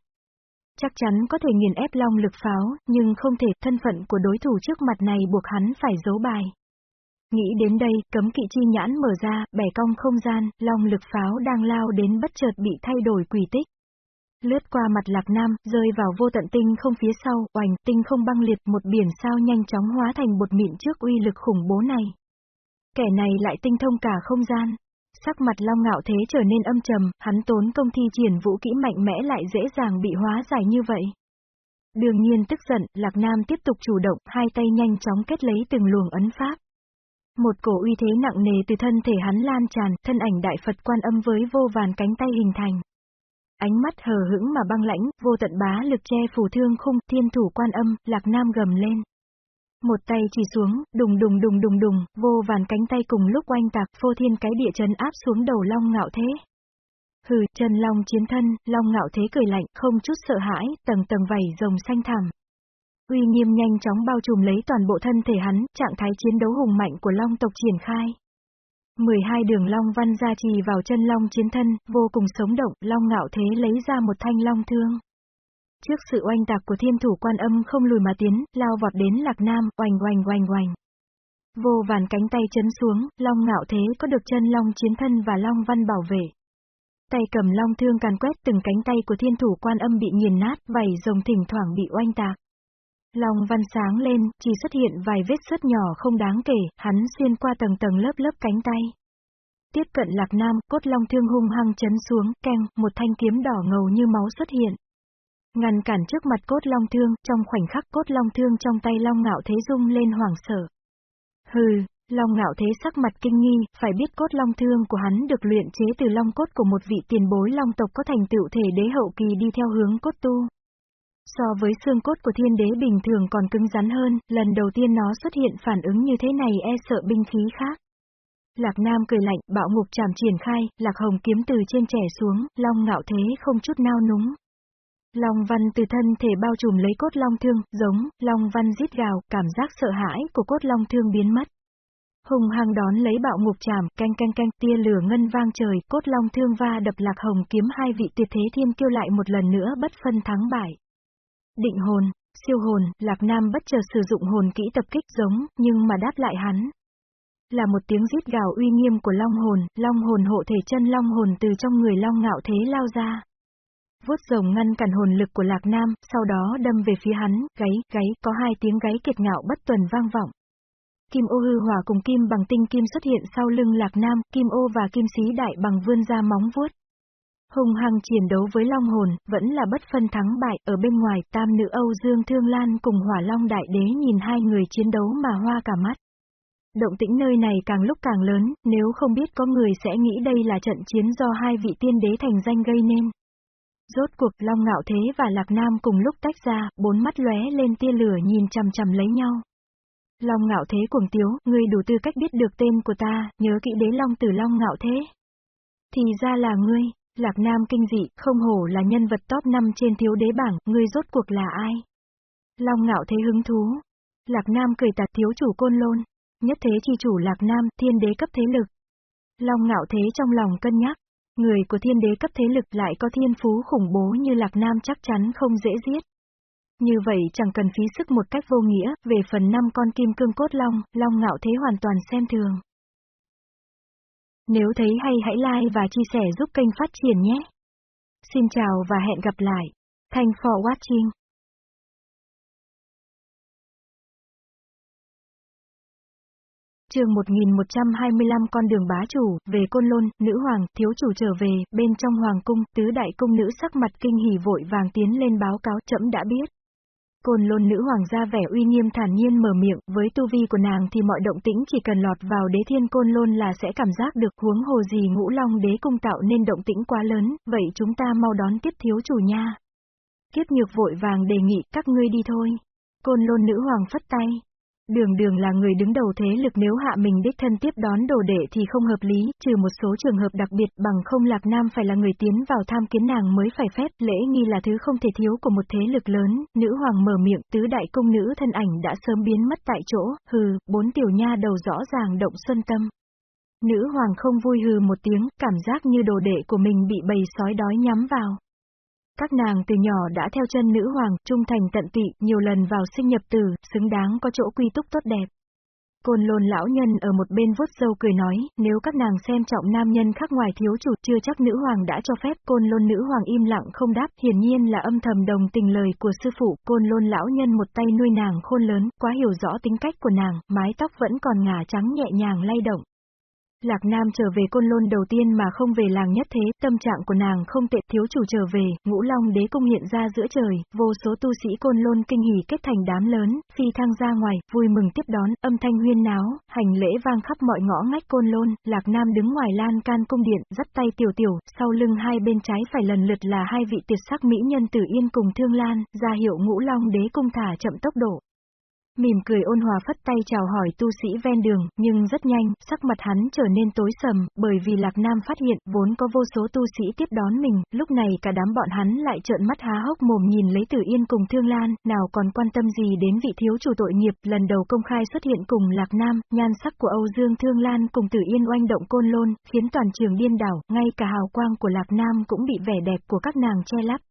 Chắc chắn có thể nghiền ép Long lực pháo, nhưng không thể thân phận của đối thủ trước mặt này buộc hắn phải giấu bài. Nghĩ đến đây, cấm kỵ chi nhãn mở ra, bẻ cong không gian, Long lực pháo đang lao đến bất chợt bị thay đổi quỷ tích. Lướt qua mặt Lạc Nam, rơi vào vô tận tinh không phía sau, oành, tinh không băng liệt, một biển sao nhanh chóng hóa thành bột mịn trước uy lực khủng bố này. Kẻ này lại tinh thông cả không gian. Sắc mặt long ngạo thế trở nên âm trầm, hắn tốn công thi triển vũ kỹ mạnh mẽ lại dễ dàng bị hóa giải như vậy. Đương nhiên tức giận, Lạc Nam tiếp tục chủ động, hai tay nhanh chóng kết lấy từng luồng ấn pháp. Một cổ uy thế nặng nề từ thân thể hắn lan tràn, thân ảnh đại Phật quan âm với vô vàn cánh tay hình thành. Ánh mắt hờ hững mà băng lãnh, vô tận bá lực che phủ thương khung, thiên thủ quan âm, Lạc Nam gầm lên. Một tay chỉ xuống, đùng đùng đùng đùng đùng, vô vàn cánh tay cùng lúc oanh tạc phô thiên cái địa chân áp xuống đầu long ngạo thế. Hừ, chân long chiến thân, long ngạo thế cười lạnh, không chút sợ hãi, tầng tầng vảy rồng xanh thẳm. Uy nghiêm nhanh chóng bao trùm lấy toàn bộ thân thể hắn, trạng thái chiến đấu hùng mạnh của long tộc triển khai. 12 đường long văn gia trì vào chân long chiến thân, vô cùng sống động, long ngạo thế lấy ra một thanh long thương. Trước sự oanh tạc của thiên thủ quan âm không lùi mà tiến, lao vọt đến lạc nam, oanh oanh oanh oanh. Vô vàn cánh tay chấn xuống, long ngạo thế có được chân long chiến thân và long văn bảo vệ. Tay cầm long thương càn quét từng cánh tay của thiên thủ quan âm bị nghiền nát, vảy rồng thỉnh thoảng bị oanh tạc. Long văn sáng lên, chỉ xuất hiện vài vết sứt nhỏ không đáng kể, hắn xuyên qua tầng tầng lớp lớp cánh tay. Tiếp cận lạc nam, cốt long thương hung hăng chấn xuống, keng, một thanh kiếm đỏ ngầu như máu xuất hiện. Ngăn cản trước mặt cốt long thương, trong khoảnh khắc cốt long thương trong tay long ngạo thế rung lên hoảng sợ. Hừ, long ngạo thế sắc mặt kinh nghi, phải biết cốt long thương của hắn được luyện chế từ long cốt của một vị tiền bối long tộc có thành tựu thể đế hậu kỳ đi theo hướng cốt tu. So với xương cốt của thiên đế bình thường còn cứng rắn hơn, lần đầu tiên nó xuất hiện phản ứng như thế này e sợ binh khí khác. Lạc Nam cười lạnh, bạo ngục trảm triển khai, Lạc Hồng kiếm từ trên trẻ xuống, long ngạo thế không chút nao núng, Long văn từ thân thể bao trùm lấy cốt long thương, giống, long văn rít gào, cảm giác sợ hãi của cốt long thương biến mất. Hùng hăng đón lấy bạo ngục chảm, canh canh canh, tia lửa ngân vang trời, cốt long thương va đập lạc hồng kiếm hai vị tuyệt thế thiên kêu lại một lần nữa bất phân thắng bại. Định hồn, siêu hồn, lạc nam bất chợt sử dụng hồn kỹ tập kích giống, nhưng mà đáp lại hắn. Là một tiếng rít gào uy nghiêm của long hồn, long hồn hộ thể chân long hồn từ trong người long ngạo thế lao ra vuốt rồng ngăn cản hồn lực của Lạc Nam, sau đó đâm về phía hắn, gáy, gáy, có hai tiếng gáy kiệt ngạo bất tuần vang vọng. Kim ô hư hỏa cùng kim bằng tinh kim xuất hiện sau lưng Lạc Nam, kim ô và kim xí đại bằng vươn ra móng vuốt. Hùng hăng chiến đấu với Long Hồn, vẫn là bất phân thắng bại, ở bên ngoài, tam nữ Âu Dương Thương Lan cùng Hỏa Long Đại Đế nhìn hai người chiến đấu mà hoa cả mắt. Động tĩnh nơi này càng lúc càng lớn, nếu không biết có người sẽ nghĩ đây là trận chiến do hai vị tiên đế thành danh gây nên. Rốt cuộc Long Ngạo Thế và Lạc Nam cùng lúc tách ra, bốn mắt lóe lên tia lửa nhìn chằm chằm lấy nhau. Long Ngạo Thế cuồng tiếu, ngươi đủ tư cách biết được tên của ta, nhớ kỹ đế Long Tử Long Ngạo Thế. Thì ra là ngươi, Lạc Nam kinh dị, không hổ là nhân vật top 5 trên thiếu đế bảng, ngươi rốt cuộc là ai? Long Ngạo Thế hứng thú. Lạc Nam cười tạt thiếu chủ côn lôn. Nhất thế chi chủ Lạc Nam, thiên đế cấp thế lực. Long Ngạo Thế trong lòng cân nhắc. Người của thiên đế cấp thế lực lại có thiên phú khủng bố như Lạc Nam chắc chắn không dễ giết. Như vậy chẳng cần phí sức một cách vô nghĩa, về phần năm con kim cương cốt long, long ngạo thế hoàn toàn xem thường. Nếu thấy hay hãy like và chia sẻ giúp kênh phát triển nhé. Xin chào và hẹn gặp lại. Thanks for watching. chương 1125 con đường bá chủ, về côn lôn, nữ hoàng, thiếu chủ trở về, bên trong hoàng cung, tứ đại cung nữ sắc mặt kinh hỉ vội vàng tiến lên báo cáo chậm đã biết. Côn lôn nữ hoàng gia vẻ uy nghiêm thản nhiên mở miệng, với tu vi của nàng thì mọi động tĩnh chỉ cần lọt vào đế thiên côn lôn là sẽ cảm giác được huống hồ gì ngũ long đế cung tạo nên động tĩnh quá lớn, vậy chúng ta mau đón tiếp thiếu chủ nha. Kiếp nhược vội vàng đề nghị các ngươi đi thôi. Côn lôn nữ hoàng phất tay. Đường đường là người đứng đầu thế lực nếu hạ mình đích thân tiếp đón đồ đệ thì không hợp lý, trừ một số trường hợp đặc biệt bằng không Lạc Nam phải là người tiến vào tham kiến nàng mới phải phép, lễ nghi là thứ không thể thiếu của một thế lực lớn, nữ hoàng mở miệng, tứ đại công nữ thân ảnh đã sớm biến mất tại chỗ, hừ, bốn tiểu nha đầu rõ ràng động xuân tâm. Nữ hoàng không vui hừ một tiếng, cảm giác như đồ đệ của mình bị bầy sói đói nhắm vào. Các nàng từ nhỏ đã theo chân nữ hoàng, trung thành tận tị, nhiều lần vào sinh nhập tử, xứng đáng có chỗ quy túc tốt đẹp. Côn lôn lão nhân ở một bên vuốt dâu cười nói, nếu các nàng xem trọng nam nhân khác ngoài thiếu chủ chưa chắc nữ hoàng đã cho phép côn lôn nữ hoàng im lặng không đáp, hiển nhiên là âm thầm đồng tình lời của sư phụ, côn lôn lão nhân một tay nuôi nàng khôn lớn, quá hiểu rõ tính cách của nàng, mái tóc vẫn còn ngả trắng nhẹ nhàng lay động. Lạc Nam trở về côn lôn đầu tiên mà không về làng nhất thế, tâm trạng của nàng không tệ thiếu chủ trở về, ngũ long đế cung hiện ra giữa trời, vô số tu sĩ côn lôn kinh hỉ kết thành đám lớn, phi thăng ra ngoài, vui mừng tiếp đón, âm thanh huyên náo, hành lễ vang khắp mọi ngõ ngách côn lôn, Lạc Nam đứng ngoài lan can cung điện, dắt tay tiểu tiểu, sau lưng hai bên trái phải lần lượt là hai vị tuyệt sắc mỹ nhân tử yên cùng thương lan, ra hiệu ngũ long đế cung thả chậm tốc độ, Mỉm cười ôn hòa phất tay chào hỏi tu sĩ ven đường, nhưng rất nhanh, sắc mặt hắn trở nên tối sầm, bởi vì Lạc Nam phát hiện, vốn có vô số tu sĩ tiếp đón mình, lúc này cả đám bọn hắn lại trợn mắt há hốc mồm nhìn lấy Tử Yên cùng Thương Lan, nào còn quan tâm gì đến vị thiếu chủ tội nghiệp, lần đầu công khai xuất hiện cùng Lạc Nam, nhan sắc của Âu Dương Thương Lan cùng Tử Yên oanh động côn lôn, khiến toàn trường điên đảo, ngay cả hào quang của Lạc Nam cũng bị vẻ đẹp của các nàng che lấp.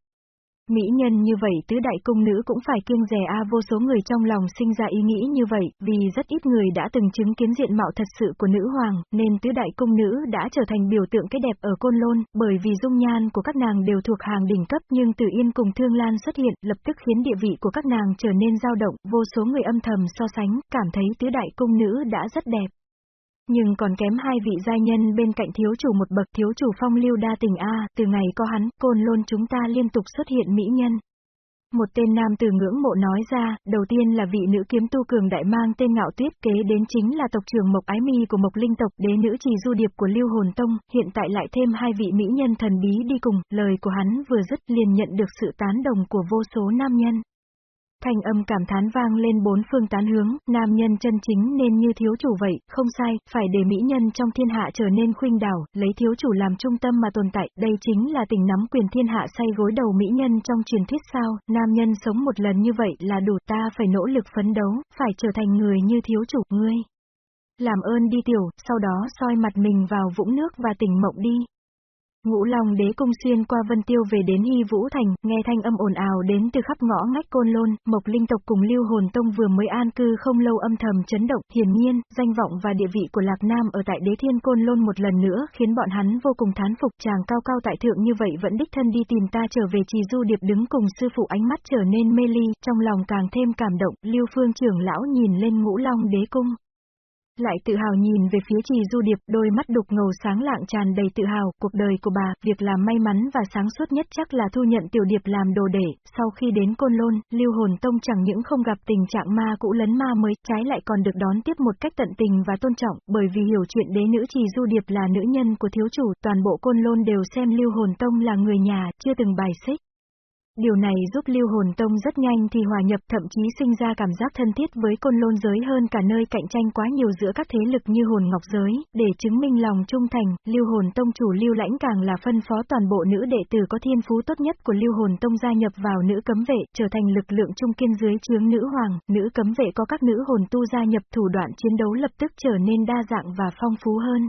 Mỹ nhân như vậy tứ đại cung nữ cũng phải kiêng rè a vô số người trong lòng sinh ra ý nghĩ như vậy, vì rất ít người đã từng chứng kiến diện mạo thật sự của nữ hoàng, nên tứ đại cung nữ đã trở thành biểu tượng cái đẹp ở Côn Lôn, bởi vì dung nhan của các nàng đều thuộc hàng đỉnh cấp nhưng Tử Yên cùng Thương Lan xuất hiện, lập tức khiến địa vị của các nàng trở nên dao động, vô số người âm thầm so sánh, cảm thấy tứ đại cung nữ đã rất đẹp. Nhưng còn kém hai vị giai nhân bên cạnh thiếu chủ một bậc thiếu chủ phong lưu đa tình A, từ ngày có hắn, côn lôn chúng ta liên tục xuất hiện mỹ nhân. Một tên nam từ ngưỡng mộ nói ra, đầu tiên là vị nữ kiếm tu cường đại mang tên ngạo tuyết kế đến chính là tộc trưởng Mộc Ái Mi của Mộc Linh tộc đế nữ trì du điệp của Lưu Hồn Tông, hiện tại lại thêm hai vị mỹ nhân thần bí đi cùng, lời của hắn vừa dứt liền nhận được sự tán đồng của vô số nam nhân. Thanh âm cảm thán vang lên bốn phương tán hướng, nam nhân chân chính nên như thiếu chủ vậy, không sai, phải để mỹ nhân trong thiên hạ trở nên khuynh đảo, lấy thiếu chủ làm trung tâm mà tồn tại, đây chính là tình nắm quyền thiên hạ say gối đầu mỹ nhân trong truyền thuyết sao, nam nhân sống một lần như vậy là đủ ta phải nỗ lực phấn đấu, phải trở thành người như thiếu chủ, ngươi. Làm ơn đi tiểu, sau đó soi mặt mình vào vũng nước và tỉnh mộng đi. Ngũ Long đế cung xuyên qua Vân Tiêu về đến Hy Vũ Thành, nghe thanh âm ồn ào đến từ khắp ngõ ngách côn lôn, Mộc Linh tộc cùng Lưu Hồn Tông vừa mới an cư không lâu âm thầm chấn động, hiển nhiên, danh vọng và địa vị của Lạc Nam ở tại đế thiên côn lôn một lần nữa khiến bọn hắn vô cùng thán phục chàng cao cao tại thượng như vậy vẫn đích thân đi tìm ta trở về trì du điệp đứng cùng sư phụ ánh mắt trở nên mê ly, trong lòng càng thêm cảm động, Lưu Phương trưởng lão nhìn lên Ngũ Long đế cung. Lại tự hào nhìn về phía trì du điệp, đôi mắt đục ngầu sáng lạng tràn đầy tự hào, cuộc đời của bà, việc làm may mắn và sáng suốt nhất chắc là thu nhận tiểu điệp làm đồ đệ, sau khi đến Côn Lôn, lưu hồn tông chẳng những không gặp tình trạng ma cũ lấn ma mới, trái lại còn được đón tiếp một cách tận tình và tôn trọng, bởi vì hiểu chuyện đế nữ trì du điệp là nữ nhân của thiếu chủ, toàn bộ Côn Lôn đều xem lưu hồn tông là người nhà, chưa từng bài xích. Điều này giúp lưu hồn tông rất nhanh thì hòa nhập thậm chí sinh ra cảm giác thân thiết với côn lôn giới hơn cả nơi cạnh tranh quá nhiều giữa các thế lực như hồn ngọc giới, để chứng minh lòng trung thành, lưu hồn tông chủ lưu lãnh càng là phân phó toàn bộ nữ đệ tử có thiên phú tốt nhất của lưu hồn tông gia nhập vào nữ cấm vệ, trở thành lực lượng trung kiên dưới chướng nữ hoàng, nữ cấm vệ có các nữ hồn tu gia nhập thủ đoạn chiến đấu lập tức trở nên đa dạng và phong phú hơn.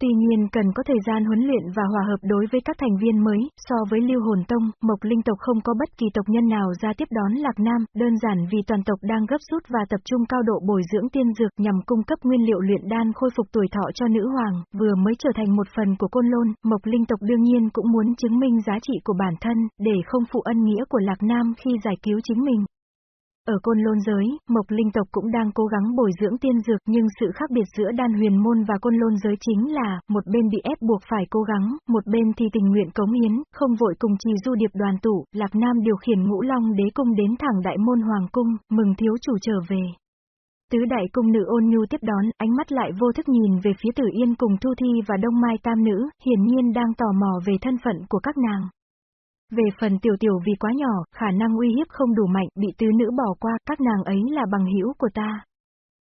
Tuy nhiên cần có thời gian huấn luyện và hòa hợp đối với các thành viên mới, so với lưu hồn tông, Mộc Linh tộc không có bất kỳ tộc nhân nào ra tiếp đón Lạc Nam, đơn giản vì toàn tộc đang gấp rút và tập trung cao độ bồi dưỡng tiên dược nhằm cung cấp nguyên liệu luyện đan khôi phục tuổi thọ cho nữ hoàng, vừa mới trở thành một phần của côn lôn, Mộc Linh tộc đương nhiên cũng muốn chứng minh giá trị của bản thân, để không phụ ân nghĩa của Lạc Nam khi giải cứu chính mình. Ở côn lôn giới, Mộc Linh tộc cũng đang cố gắng bồi dưỡng tiên dược nhưng sự khác biệt giữa đan huyền môn và côn lôn giới chính là, một bên bị ép buộc phải cố gắng, một bên thì tình nguyện cống hiến, không vội cùng trì du điệp đoàn tụ, Lạc Nam điều khiển ngũ long đế cung đến thẳng đại môn hoàng cung, mừng thiếu chủ trở về. Tứ đại cung nữ ôn nhu tiếp đón, ánh mắt lại vô thức nhìn về phía tử yên cùng Thu Thi và Đông Mai Tam Nữ, hiển nhiên đang tò mò về thân phận của các nàng. Về phần tiểu tiểu vì quá nhỏ, khả năng uy hiếp không đủ mạnh, bị tứ nữ bỏ qua, các nàng ấy là bằng hữu của ta.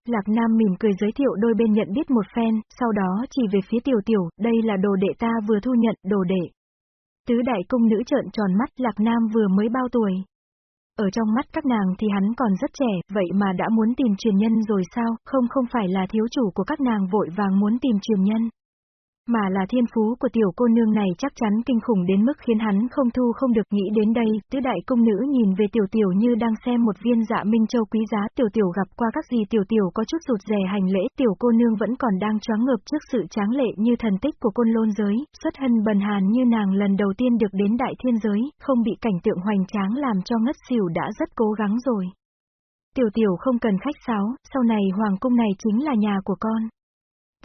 Lạc Nam mỉm cười giới thiệu đôi bên nhận biết một phen, sau đó chỉ về phía tiểu tiểu, đây là đồ đệ ta vừa thu nhận, đồ đệ. Tứ đại cung nữ trợn tròn mắt, Lạc Nam vừa mới bao tuổi. Ở trong mắt các nàng thì hắn còn rất trẻ, vậy mà đã muốn tìm truyền nhân rồi sao, không không phải là thiếu chủ của các nàng vội vàng muốn tìm truyền nhân. Mà là thiên phú của tiểu cô nương này chắc chắn kinh khủng đến mức khiến hắn không thu không được nghĩ đến đây, tứ đại công nữ nhìn về tiểu tiểu như đang xem một viên dạ minh châu quý giá, tiểu tiểu gặp qua các gì? Tiểu tiểu có chút rụt rè hành lễ, tiểu cô nương vẫn còn đang choáng ngợp trước sự tráng lệ như thần tích của côn lôn giới, xuất hân bần hàn như nàng lần đầu tiên được đến đại thiên giới, không bị cảnh tượng hoành tráng làm cho ngất xỉu đã rất cố gắng rồi. Tiểu tiểu không cần khách sáo, sau này hoàng cung này chính là nhà của con.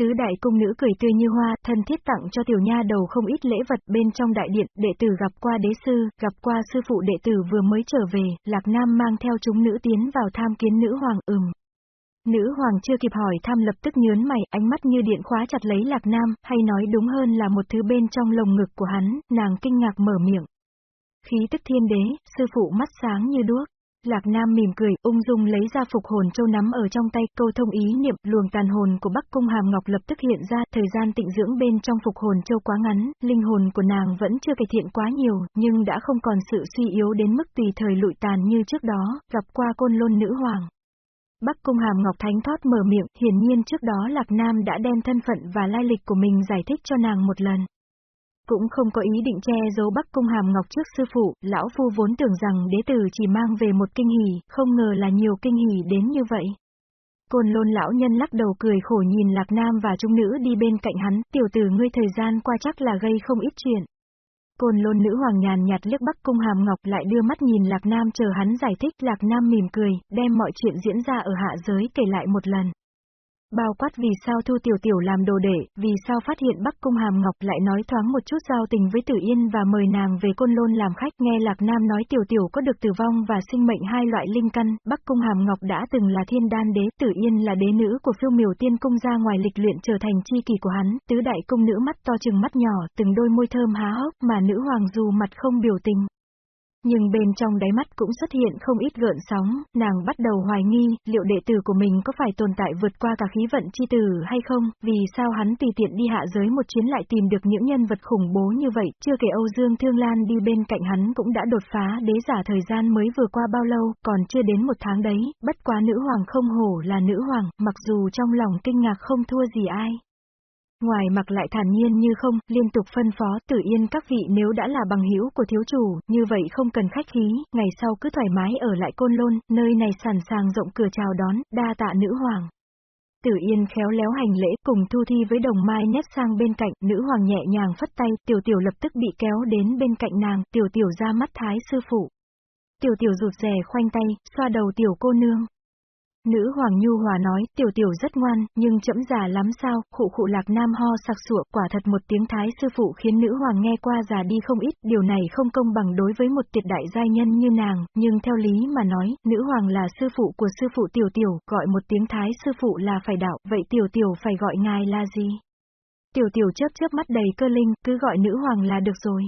Tứ đại cung nữ cười tươi như hoa, thân thiết tặng cho tiểu nha đầu không ít lễ vật bên trong đại điện, đệ tử gặp qua đế sư, gặp qua sư phụ đệ tử vừa mới trở về, Lạc Nam mang theo chúng nữ tiến vào tham kiến nữ hoàng ừm. Nữ hoàng chưa kịp hỏi thăm lập tức nhớn mày, ánh mắt như điện khóa chặt lấy Lạc Nam, hay nói đúng hơn là một thứ bên trong lồng ngực của hắn, nàng kinh ngạc mở miệng. Khí tức thiên đế, sư phụ mắt sáng như đuốc. Lạc Nam mỉm cười, ung dung lấy ra phục hồn châu nắm ở trong tay, câu thông ý niệm, luồng tàn hồn của Bắc Cung Hàm Ngọc lập tức hiện ra, thời gian tịnh dưỡng bên trong phục hồn châu quá ngắn, linh hồn của nàng vẫn chưa cải thiện quá nhiều, nhưng đã không còn sự suy yếu đến mức tùy thời lụi tàn như trước đó, gặp qua côn lôn nữ hoàng. Bắc Cung Hàm Ngọc Thánh thoát mở miệng, hiển nhiên trước đó Lạc Nam đã đem thân phận và lai lịch của mình giải thích cho nàng một lần. Cũng không có ý định che giấu Bắc Cung Hàm Ngọc trước sư phụ, lão phu vốn tưởng rằng đế tử chỉ mang về một kinh hỉ, không ngờ là nhiều kinh hỉ đến như vậy. Côn lôn lão nhân lắc đầu cười khổ nhìn Lạc Nam và trung nữ đi bên cạnh hắn, tiểu tử ngươi thời gian qua chắc là gây không ít chuyện. Côn lôn nữ hoàng nhàn nhạt liếc Bắc Cung Hàm Ngọc lại đưa mắt nhìn Lạc Nam chờ hắn giải thích Lạc Nam mỉm cười, đem mọi chuyện diễn ra ở hạ giới kể lại một lần. Bao quát vì sao Thu Tiểu Tiểu làm đồ đệ, vì sao phát hiện Bắc Cung Hàm Ngọc lại nói thoáng một chút giao tình với Tử Yên và mời nàng về Côn Lôn làm khách? Nghe Lạc Nam nói Tiểu Tiểu có được tử vong và sinh mệnh hai loại linh căn, Bắc Cung Hàm Ngọc đã từng là thiên đan đế, Tử Yên là đế nữ của phiêu miểu tiên cung ra ngoài lịch luyện trở thành chi kỳ của hắn, tứ đại cung nữ mắt to chừng mắt nhỏ, từng đôi môi thơm há hốc mà nữ hoàng dù mặt không biểu tình, nhưng bên trong đáy mắt cũng xuất hiện không ít gợn sóng, nàng bắt đầu hoài nghi, liệu đệ tử của mình có phải tồn tại vượt qua cả khí vận chi tử hay không, vì sao hắn tùy tiện đi hạ giới một chuyến lại tìm được những nhân vật khủng bố như vậy, chưa kể Âu Dương Thương Lan đi bên cạnh hắn cũng đã đột phá đế giả thời gian mới vừa qua bao lâu, còn chưa đến một tháng đấy, bất quá nữ hoàng không hổ là nữ hoàng, mặc dù trong lòng kinh ngạc không thua gì ai. Ngoài mặc lại thản nhiên như không, liên tục phân phó tử yên các vị nếu đã là bằng hữu của thiếu chủ, như vậy không cần khách khí, ngày sau cứ thoải mái ở lại côn lôn, nơi này sẵn sàng rộng cửa chào đón, đa tạ nữ hoàng. Tử Yên khéo léo hành lễ cùng Thu Thi với đồng mai nép sang bên cạnh, nữ hoàng nhẹ nhàng phất tay, tiểu tiểu lập tức bị kéo đến bên cạnh nàng, tiểu tiểu ra mắt thái sư phụ. Tiểu tiểu rụt rè khoanh tay, xoa đầu tiểu cô nương. Nữ hoàng nhu hòa nói, tiểu tiểu rất ngoan, nhưng chậm già lắm sao, khụ khụ lạc nam ho sặc sụa, quả thật một tiếng thái sư phụ khiến nữ hoàng nghe qua già đi không ít, điều này không công bằng đối với một tuyệt đại giai nhân như nàng, nhưng theo lý mà nói, nữ hoàng là sư phụ của sư phụ tiểu tiểu, gọi một tiếng thái sư phụ là phải đạo, vậy tiểu tiểu phải gọi ngài là gì? Tiểu tiểu chớp chớp mắt đầy cơ linh, cứ gọi nữ hoàng là được rồi.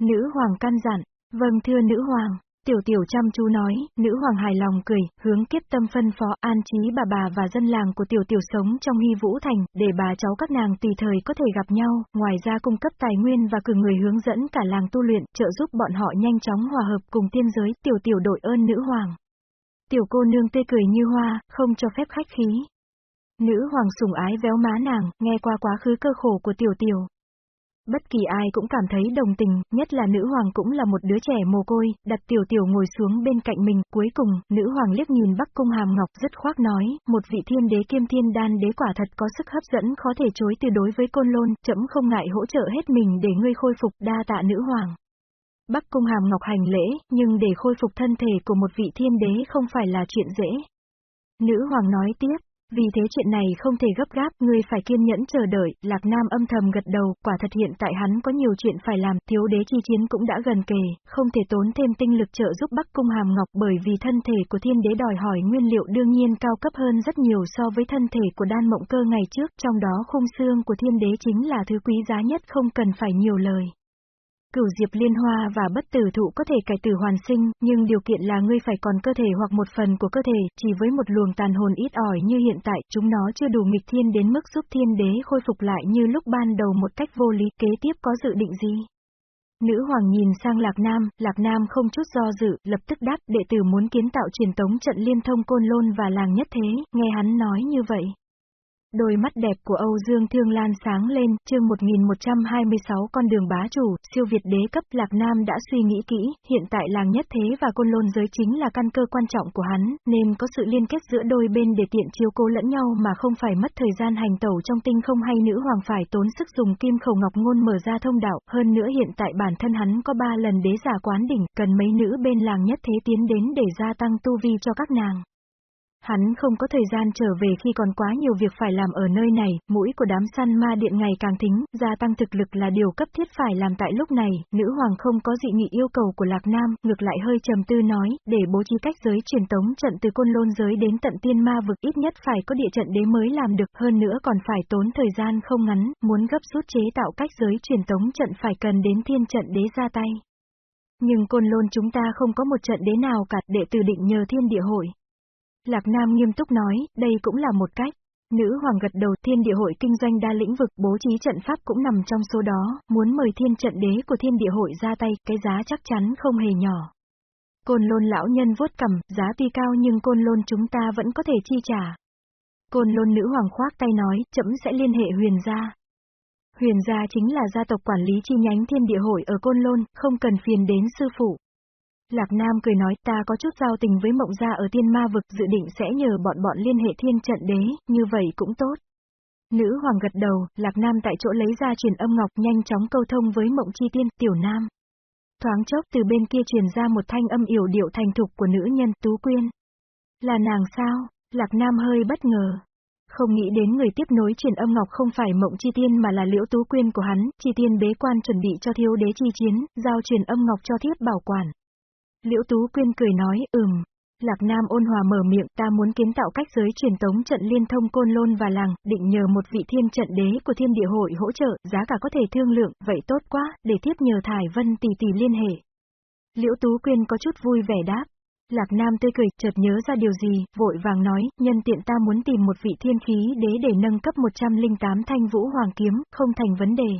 Nữ hoàng căn dặn, vâng thưa nữ hoàng. Tiểu tiểu chăm chú nói, nữ hoàng hài lòng cười, hướng kiếp tâm phân phó an trí bà bà và dân làng của tiểu tiểu sống trong hy vũ thành, để bà cháu các nàng tùy thời có thể gặp nhau, ngoài ra cung cấp tài nguyên và cử người hướng dẫn cả làng tu luyện, trợ giúp bọn họ nhanh chóng hòa hợp cùng tiên giới, tiểu tiểu đội ơn nữ hoàng. Tiểu cô nương tươi cười như hoa, không cho phép khách khí. Nữ hoàng sủng ái véo má nàng, nghe qua quá khứ cơ khổ của tiểu tiểu, Bất kỳ ai cũng cảm thấy đồng tình, nhất là nữ hoàng cũng là một đứa trẻ mồ côi, đặt tiểu tiểu ngồi xuống bên cạnh mình, cuối cùng, nữ hoàng liếc nhìn Bắc Cung Hàm Ngọc rất khoác nói, một vị thiên đế kiêm thiên đan đế quả thật có sức hấp dẫn khó thể chối từ đối với côn lôn, chậm không ngại hỗ trợ hết mình để ngươi khôi phục đa tạ nữ hoàng. Bắc Cung Hàm Ngọc hành lễ, nhưng để khôi phục thân thể của một vị thiên đế không phải là chuyện dễ. Nữ hoàng nói tiếp, vì thế chuyện này không thể gấp gáp, ngươi phải kiên nhẫn chờ đợi, Lạc Nam âm thầm gật đầu, quả thật hiện tại hắn có nhiều chuyện phải làm, thiếu đế chi chiến cũng đã gần kề, không thể tốn thêm tinh lực trợ giúp Bắc Cung Hàm Ngọc bởi vì thân thể của thiên đế đòi hỏi nguyên liệu đương nhiên cao cấp hơn rất nhiều so với thân thể của đan mộng cơ ngày trước, trong đó khung xương của thiên đế chính là thứ quý giá nhất không cần phải nhiều lời. Cửu diệp liên hoa và bất tử thụ có thể cải tử hoàn sinh, nhưng điều kiện là ngươi phải còn cơ thể hoặc một phần của cơ thể, chỉ với một luồng tàn hồn ít ỏi như hiện tại, chúng nó chưa đủ nghịch thiên đến mức giúp thiên đế khôi phục lại như lúc ban đầu một cách vô lý, kế tiếp có dự định gì? Nữ hoàng nhìn sang Lạc Nam, Lạc Nam không chút do dự, lập tức đáp đệ tử muốn kiến tạo truyền tống trận liên thông côn lôn và làng nhất thế, nghe hắn nói như vậy. Đôi mắt đẹp của Âu Dương Thương Lan sáng lên, chương 1126 con đường bá chủ, siêu việt đế cấp Lạc Nam đã suy nghĩ kỹ, hiện tại làng nhất thế và côn lôn giới chính là căn cơ quan trọng của hắn, nên có sự liên kết giữa đôi bên để tiện chiếu cố lẫn nhau mà không phải mất thời gian hành tẩu trong tinh không hay nữ hoàng phải tốn sức dùng kim khẩu ngọc ngôn mở ra thông đạo, hơn nữa hiện tại bản thân hắn có ba lần đế giả quán đỉnh, cần mấy nữ bên làng nhất thế tiến đến để gia tăng tu vi cho các nàng. Hắn không có thời gian trở về khi còn quá nhiều việc phải làm ở nơi này, mũi của đám săn ma điện ngày càng thính, gia tăng thực lực là điều cấp thiết phải làm tại lúc này, nữ hoàng không có dị nghị yêu cầu của Lạc Nam, ngược lại hơi trầm tư nói, để bố trí cách giới truyền tống trận từ côn lôn giới đến tận tiên ma vực ít nhất phải có địa trận đế mới làm được, hơn nữa còn phải tốn thời gian không ngắn, muốn gấp rút chế tạo cách giới truyền tống trận phải cần đến thiên trận đế ra tay. Nhưng côn lôn chúng ta không có một trận đế nào cả, đệ tử định nhờ thiên địa hội. Lạc Nam nghiêm túc nói, đây cũng là một cách. Nữ hoàng gật đầu thiên địa hội kinh doanh đa lĩnh vực bố trí trận pháp cũng nằm trong số đó, muốn mời thiên trận đế của thiên địa hội ra tay, cái giá chắc chắn không hề nhỏ. Côn lôn lão nhân vuốt cầm, giá tuy cao nhưng côn lôn chúng ta vẫn có thể chi trả. Côn lôn nữ hoàng khoác tay nói, chậm sẽ liên hệ huyền gia. Huyền gia chính là gia tộc quản lý chi nhánh thiên địa hội ở côn lôn, không cần phiền đến sư phụ. Lạc Nam cười nói ta có chút giao tình với mộng gia ở tiên ma vực dự định sẽ nhờ bọn bọn liên hệ thiên trận đế, như vậy cũng tốt. Nữ hoàng gật đầu, Lạc Nam tại chỗ lấy ra truyền âm ngọc nhanh chóng câu thông với mộng chi tiên, tiểu nam. Thoáng chốc từ bên kia truyền ra một thanh âm yểu điệu thành thục của nữ nhân Tú Quyên. Là nàng sao? Lạc Nam hơi bất ngờ. Không nghĩ đến người tiếp nối truyền âm ngọc không phải mộng chi tiên mà là liễu tú quyên của hắn, chi tiên bế quan chuẩn bị cho thiếu đế chi chiến, giao truyền âm ngọc cho thiếp bảo quản. Liễu Tú Quyên cười nói, ừm. Lạc Nam ôn hòa mở miệng, ta muốn kiến tạo cách giới truyền tống trận liên thông côn lôn và làng, định nhờ một vị thiên trận đế của thiên địa hội hỗ trợ, giá cả có thể thương lượng, vậy tốt quá, để tiếp nhờ Thải Vân tỷ tỷ liên hệ. Liễu Tú Quyên có chút vui vẻ đáp. Lạc Nam tươi cười, chợt nhớ ra điều gì, vội vàng nói, nhân tiện ta muốn tìm một vị thiên khí đế để nâng cấp 108 thanh vũ hoàng kiếm, không thành vấn đề.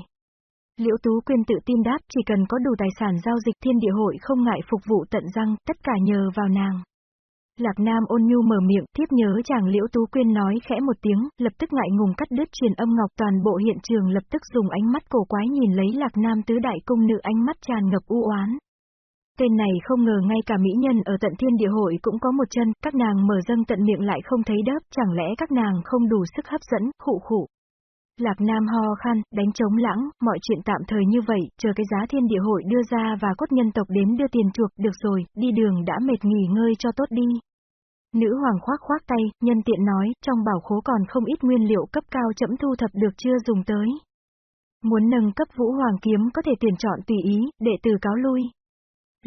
Liễu Tú Quyên tự tin đáp chỉ cần có đủ tài sản giao dịch thiên địa hội không ngại phục vụ tận răng, tất cả nhờ vào nàng. Lạc Nam ôn nhu mở miệng, tiếp nhớ chàng Liễu Tú Quyên nói khẽ một tiếng, lập tức ngại ngùng cắt đứt truyền âm ngọc toàn bộ hiện trường lập tức dùng ánh mắt cổ quái nhìn lấy Lạc Nam tứ đại công nữ ánh mắt tràn ngập u oán. Tên này không ngờ ngay cả mỹ nhân ở tận thiên địa hội cũng có một chân, các nàng mở dâng tận miệng lại không thấy đớp, chẳng lẽ các nàng không đủ sức hấp dẫn, khụ khụ. Lạc Nam ho khan, đánh trống lãng, mọi chuyện tạm thời như vậy, chờ cái giá thiên địa hội đưa ra và cốt nhân tộc đến đưa tiền chuộc, được rồi, đi đường đã mệt nghỉ ngơi cho tốt đi. Nữ hoàng khoác khoác tay, nhân tiện nói, trong bảo khố còn không ít nguyên liệu cấp cao chậm thu thập được chưa dùng tới. Muốn nâng cấp vũ hoàng kiếm có thể tuyển chọn tùy ý, đệ tử cáo lui.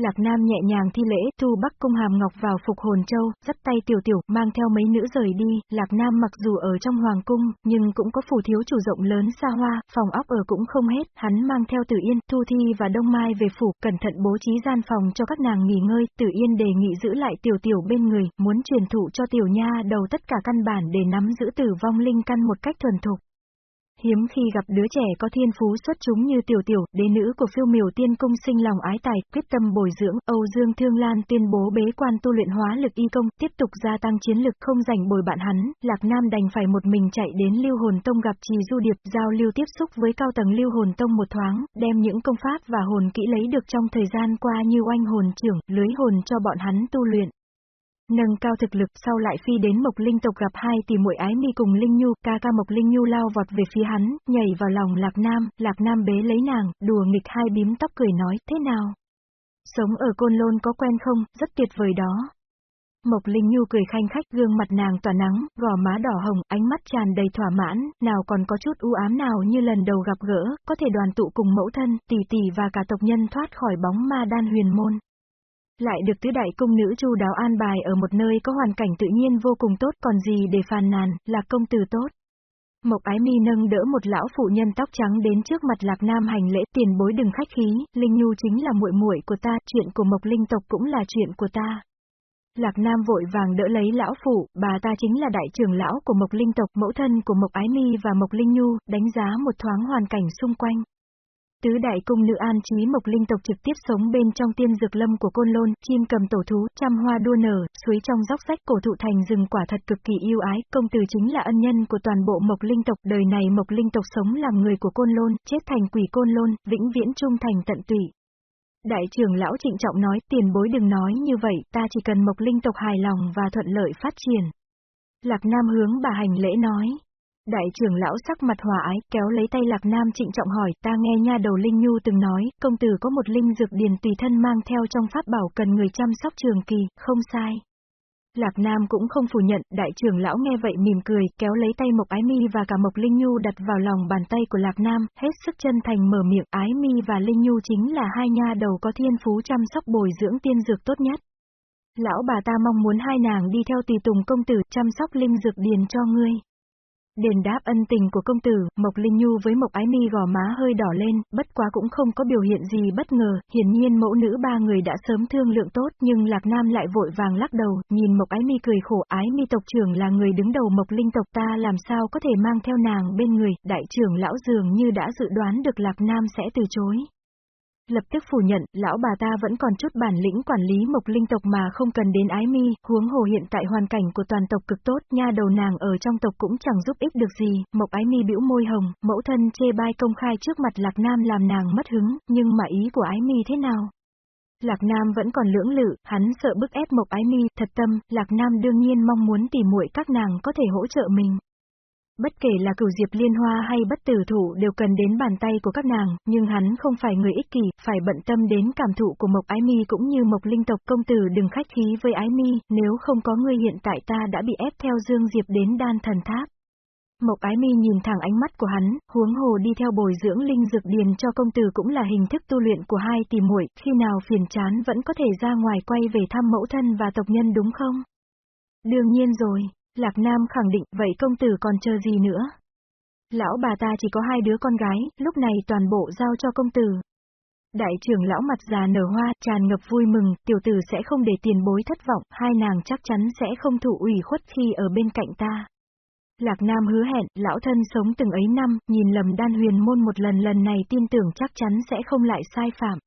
Lạc Nam nhẹ nhàng thi lễ, thu Bắc Cung Hàm Ngọc vào phục hồn châu, dắt tay tiểu tiểu, mang theo mấy nữ rời đi, Lạc Nam mặc dù ở trong Hoàng Cung, nhưng cũng có phủ thiếu chủ rộng lớn xa hoa, phòng óc ở cũng không hết, hắn mang theo Tử Yên, Thu Thi và Đông Mai về phủ, cẩn thận bố trí gian phòng cho các nàng nghỉ ngơi, Tử Yên đề nghị giữ lại tiểu tiểu bên người, muốn truyền thụ cho tiểu nha đầu tất cả căn bản để nắm giữ tử vong linh căn một cách thuần thục. Hiếm khi gặp đứa trẻ có thiên phú xuất chúng như tiểu tiểu, đế nữ của phiêu miểu tiên cung sinh lòng ái tài, quyết tâm bồi dưỡng, Âu Dương Thương Lan tuyên bố bế quan tu luyện hóa lực y công, tiếp tục gia tăng chiến lực không rảnh bồi bạn hắn, Lạc Nam đành phải một mình chạy đến lưu hồn tông gặp trì du điệp, giao lưu tiếp xúc với cao tầng lưu hồn tông một thoáng, đem những công pháp và hồn kỹ lấy được trong thời gian qua như oanh hồn trưởng, lưới hồn cho bọn hắn tu luyện. Nâng cao thực lực sau lại phi đến Mộc Linh tộc gặp hai tỷ muội ái mi cùng Linh Nhu, ca ca Mộc Linh Nhu lao vọt về phía hắn, nhảy vào lòng Lạc Nam, Lạc Nam bế lấy nàng, đùa nghịch hai bím tóc cười nói, thế nào? Sống ở Côn Lôn có quen không, rất tuyệt vời đó. Mộc Linh Nhu cười khanh khách, gương mặt nàng tỏa nắng, gò má đỏ hồng, ánh mắt tràn đầy thỏa mãn, nào còn có chút u ám nào như lần đầu gặp gỡ, có thể đoàn tụ cùng mẫu thân, tỷ tỷ và cả tộc nhân thoát khỏi bóng ma đan huyền môn. Lại được tứ đại công nữ chu đáo an bài ở một nơi có hoàn cảnh tự nhiên vô cùng tốt còn gì để phàn nàn, là công tử tốt. Mộc ái mi nâng đỡ một lão phụ nhân tóc trắng đến trước mặt lạc nam hành lễ tiền bối đừng khách khí, Linh Nhu chính là muội muội của ta, chuyện của Mộc Linh tộc cũng là chuyện của ta. Lạc Nam vội vàng đỡ lấy lão phụ, bà ta chính là đại trưởng lão của Mộc Linh tộc, mẫu thân của Mộc Ái Mi và Mộc Linh Nhu, đánh giá một thoáng hoàn cảnh xung quanh. Tứ đại cung nữ an trí mộc linh tộc trực tiếp sống bên trong tiên dược lâm của côn lôn, chim cầm tổ thú, trăm hoa đua nở, suối trong dốc sách cổ thụ thành rừng quả thật cực kỳ yêu ái, công tử chính là ân nhân của toàn bộ mộc linh tộc, đời này mộc linh tộc sống làm người của côn lôn, chết thành quỷ côn lôn, vĩnh viễn trung thành tận tụy. Đại trưởng lão trịnh trọng nói, tiền bối đừng nói như vậy, ta chỉ cần mộc linh tộc hài lòng và thuận lợi phát triển. Lạc Nam hướng bà hành lễ nói. Đại trưởng lão sắc mặt hòa ái, kéo lấy tay Lạc Nam trịnh trọng hỏi, ta nghe nha đầu Linh Nhu từng nói, công tử có một linh dược điền tùy thân mang theo trong pháp bảo cần người chăm sóc trường kỳ, không sai. Lạc Nam cũng không phủ nhận, đại trưởng lão nghe vậy mỉm cười, kéo lấy tay Mộc Ái Mi và cả Mộc Linh Nhu đặt vào lòng bàn tay của Lạc Nam, hết sức chân thành mở miệng, Ái Mi và Linh Nhu chính là hai nha đầu có thiên phú chăm sóc bồi dưỡng tiên dược tốt nhất. Lão bà ta mong muốn hai nàng đi theo tùy tùng công tử chăm sóc linh dược điền cho ngươi. Đền đáp ân tình của công tử, Mộc Linh Nhu với Mộc Ái Mi gò má hơi đỏ lên, bất quá cũng không có biểu hiện gì bất ngờ, hiển nhiên mẫu nữ ba người đã sớm thương lượng tốt, nhưng Lạc Nam lại vội vàng lắc đầu, nhìn Mộc Ái Mi cười khổ, Ái Mi tộc trưởng là người đứng đầu Mộc Linh tộc ta làm sao có thể mang theo nàng bên người, đại trưởng lão dường như đã dự đoán được Lạc Nam sẽ từ chối. Lập tức phủ nhận, lão bà ta vẫn còn chút bản lĩnh quản lý mộc linh tộc mà không cần đến ái mi, huống hồ hiện tại hoàn cảnh của toàn tộc cực tốt, nha đầu nàng ở trong tộc cũng chẳng giúp ích được gì, mộc ái mi bĩu môi hồng, mẫu thân chê bai công khai trước mặt Lạc Nam làm nàng mất hứng, nhưng mà ý của ái mi thế nào? Lạc Nam vẫn còn lưỡng lự, hắn sợ bức ép Mộc Ái Mi, thật tâm, Lạc Nam đương nhiên mong muốn tỉ muội các nàng có thể hỗ trợ mình. Bất kể là cửu diệp liên hoa hay bất tử thủ đều cần đến bàn tay của các nàng, nhưng hắn không phải người ích kỷ, phải bận tâm đến cảm thụ của Mộc Ái Mi cũng như Mộc Linh tộc công tử đừng khách khí với Ái Mi, nếu không có người hiện tại ta đã bị ép theo Dương Diệp đến đan thần tháp. Mộc Ái Mi nhìn thẳng ánh mắt của hắn, huống hồ đi theo bồi dưỡng linh dược điền cho công tử cũng là hình thức tu luyện của hai tỷ muội, khi nào phiền chán vẫn có thể ra ngoài quay về thăm mẫu thân và tộc nhân đúng không? Đương nhiên rồi, Lạc Nam khẳng định, vậy công tử còn chờ gì nữa? Lão bà ta chỉ có hai đứa con gái, lúc này toàn bộ giao cho công tử. Đại trưởng lão mặt già nở hoa, tràn ngập vui mừng, tiểu tử sẽ không để tiền bối thất vọng, hai nàng chắc chắn sẽ không thụ ủy khuất khi ở bên cạnh ta. Lạc Nam hứa hẹn, lão thân sống từng ấy năm, nhìn lầm đan huyền môn một lần lần này tin tưởng chắc chắn sẽ không lại sai phạm.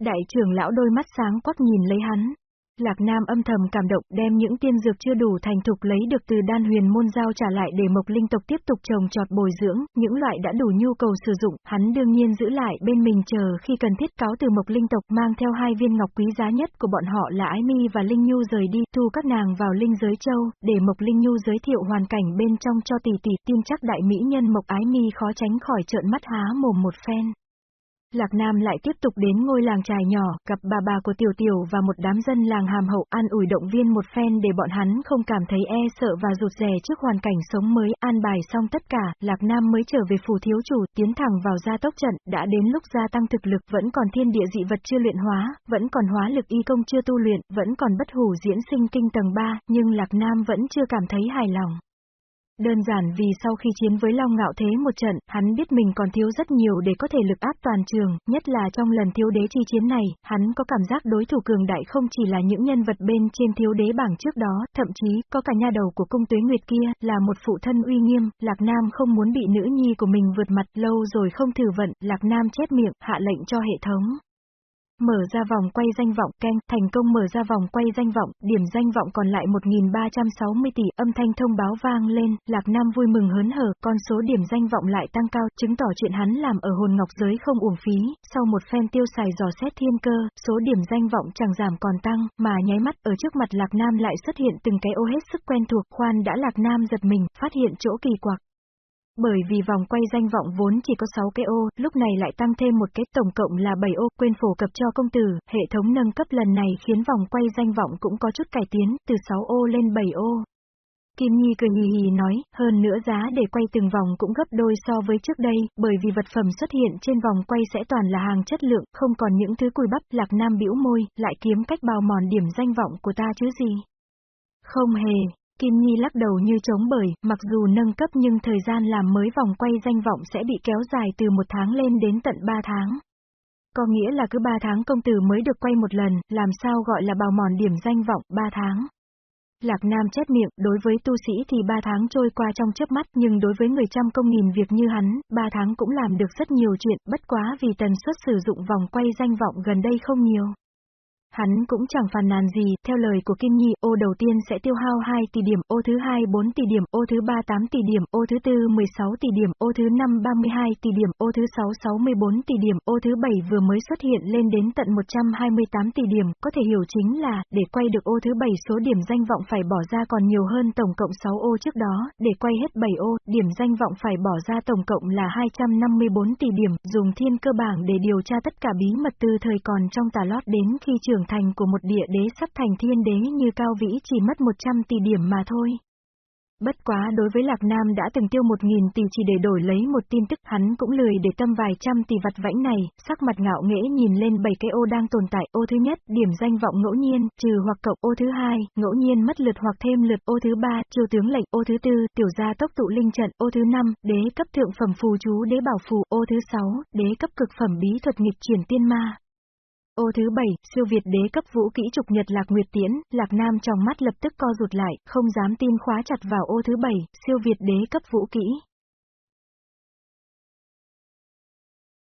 Đại trưởng lão đôi mắt sáng quắc nhìn lấy hắn, Lạc Nam âm thầm cảm động đem những tiên dược chưa đủ thành thục lấy được từ đan huyền môn giao trả lại để mộc linh tộc tiếp tục trồng trọt bồi dưỡng, những loại đã đủ nhu cầu sử dụng, hắn đương nhiên giữ lại bên mình chờ khi cần thiết cáo từ mộc linh tộc mang theo hai viên ngọc quý giá nhất của bọn họ là Ái Mi và Linh Nhu rời đi, thu các nàng vào linh giới châu, để mộc Linh Nhu giới thiệu hoàn cảnh bên trong cho tỷ tỷ tin chắc đại mỹ nhân mộc Ái Mi khó tránh khỏi trợn mắt há mồm một phen. Lạc Nam lại tiếp tục đến ngôi làng trài nhỏ, gặp bà bà của Tiểu Tiểu và một đám dân làng hàm hậu an ủi động viên một phen để bọn hắn không cảm thấy e sợ và rụt rè trước hoàn cảnh sống mới, an bài xong tất cả, Lạc Nam mới trở về phủ thiếu chủ, tiến thẳng vào gia tốc trận, đã đến lúc gia tăng thực lực, vẫn còn thiên địa dị vật chưa luyện hóa, vẫn còn hóa lực y công chưa tu luyện, vẫn còn bất hủ diễn sinh kinh tầng 3, nhưng Lạc Nam vẫn chưa cảm thấy hài lòng. Đơn giản vì sau khi chiến với Long Ngạo Thế một trận, hắn biết mình còn thiếu rất nhiều để có thể lực áp toàn trường, nhất là trong lần thiếu đế chi chiến này, hắn có cảm giác đối thủ cường đại không chỉ là những nhân vật bên trên thiếu đế bảng trước đó, thậm chí, có cả nha đầu của cung tuế nguyệt kia, là một phụ thân uy nghiêm, Lạc Nam không muốn bị nữ nhi của mình vượt mặt lâu rồi không thử vận, Lạc Nam chép miệng, hạ lệnh cho hệ thống. Mở ra vòng quay danh vọng keng, thành công mở ra vòng quay danh vọng, điểm danh vọng còn lại 1.360 tỷ, âm thanh thông báo vang lên, Lạc Nam vui mừng hớn hở, con số điểm danh vọng lại tăng cao, chứng tỏ chuyện hắn làm ở hồn ngọc giới không uổng phí, sau một phen tiêu xài dò xét thiên cơ, số điểm danh vọng chẳng giảm còn tăng, mà nháy mắt ở trước mặt Lạc Nam lại xuất hiện từng cái ô hết sức quen thuộc, khoan đã Lạc Nam giật mình, phát hiện chỗ kỳ quặc. Bởi vì vòng quay danh vọng vốn chỉ có 6 cái ô, lúc này lại tăng thêm một cái tổng cộng là 7 ô, quên phổ cập cho công tử, hệ thống nâng cấp lần này khiến vòng quay danh vọng cũng có chút cải tiến, từ 6 ô lên 7 ô. Kim Nhi cười hì hì nói, hơn nữa giá để quay từng vòng cũng gấp đôi so với trước đây, bởi vì vật phẩm xuất hiện trên vòng quay sẽ toàn là hàng chất lượng, không còn những thứ cùi bắp, lạc nam bĩu môi, lại kiếm cách bào mòn điểm danh vọng của ta chứ gì. Không hề, Kim Nhi lắc đầu như trống bởi, mặc dù nâng cấp nhưng thời gian làm mới vòng quay danh vọng sẽ bị kéo dài từ một tháng lên đến tận ba tháng. Có nghĩa là cứ ba tháng công tử mới được quay một lần, làm sao gọi là bào mòn điểm danh vọng ba tháng. Lạc Nam chép miệng, đối với tu sĩ thì ba tháng trôi qua trong chớp mắt nhưng đối với người trăm công nghìn việc như hắn, ba tháng cũng làm được rất nhiều chuyện, bất quá vì tần suất sử dụng vòng quay danh vọng gần đây không nhiều. Hắn cũng chẳng phàn nàn gì, theo lời của Kim Nhi, ô đầu tiên sẽ tiêu hao 2 tỷ điểm, ô thứ 2 4 tỷ điểm, ô thứ 3 8 tỷ điểm, ô thứ 4 16 tỷ điểm, ô thứ 5 32 tỷ điểm, ô thứ 6 64 tỷ điểm, ô thứ 7 vừa mới xuất hiện lên đến tận 128 tỷ điểm, có thể hiểu chính là, để quay được ô thứ 7 số điểm danh vọng phải bỏ ra còn nhiều hơn tổng cộng 6 ô trước đó, để quay hết 7 ô, điểm danh vọng phải bỏ ra tổng cộng là 254 tỷ điểm, dùng thiên cơ bảng để điều tra tất cả bí mật từ thời còn trong tà lót đến khi trường trưởng thành của một địa đế sắp thành thiên đế như Cao Vĩ chỉ mất 100 tỷ điểm mà thôi. Bất quá đối với Lạc Nam đã từng tiêu một nghìn tỷ chỉ để đổi lấy một tin tức hắn cũng lười để tâm vài trăm tỷ vặt vãnh này, sắc mặt ngạo nghễ nhìn lên bảy cái ô đang tồn tại, ô thứ nhất, điểm danh vọng ngẫu nhiên, trừ hoặc cộng, ô thứ hai, ngẫu nhiên mất lượt hoặc thêm lượt, ô thứ ba, triều tướng lệnh, ô thứ tư, tiểu gia tốc tụ linh trận, ô thứ năm, đế cấp thượng phẩm phù chú đế bảo phù, ô thứ sáu, đế cấp cực phẩm bí thuật nghịch chuyển tiên ma, Ô thứ bảy, siêu Việt đế cấp vũ kỹ trục nhật lạc nguyệt tiễn, lạc nam trong mắt lập tức co rụt lại, không dám tin khóa chặt vào ô thứ bảy, siêu Việt đế cấp vũ kỹ.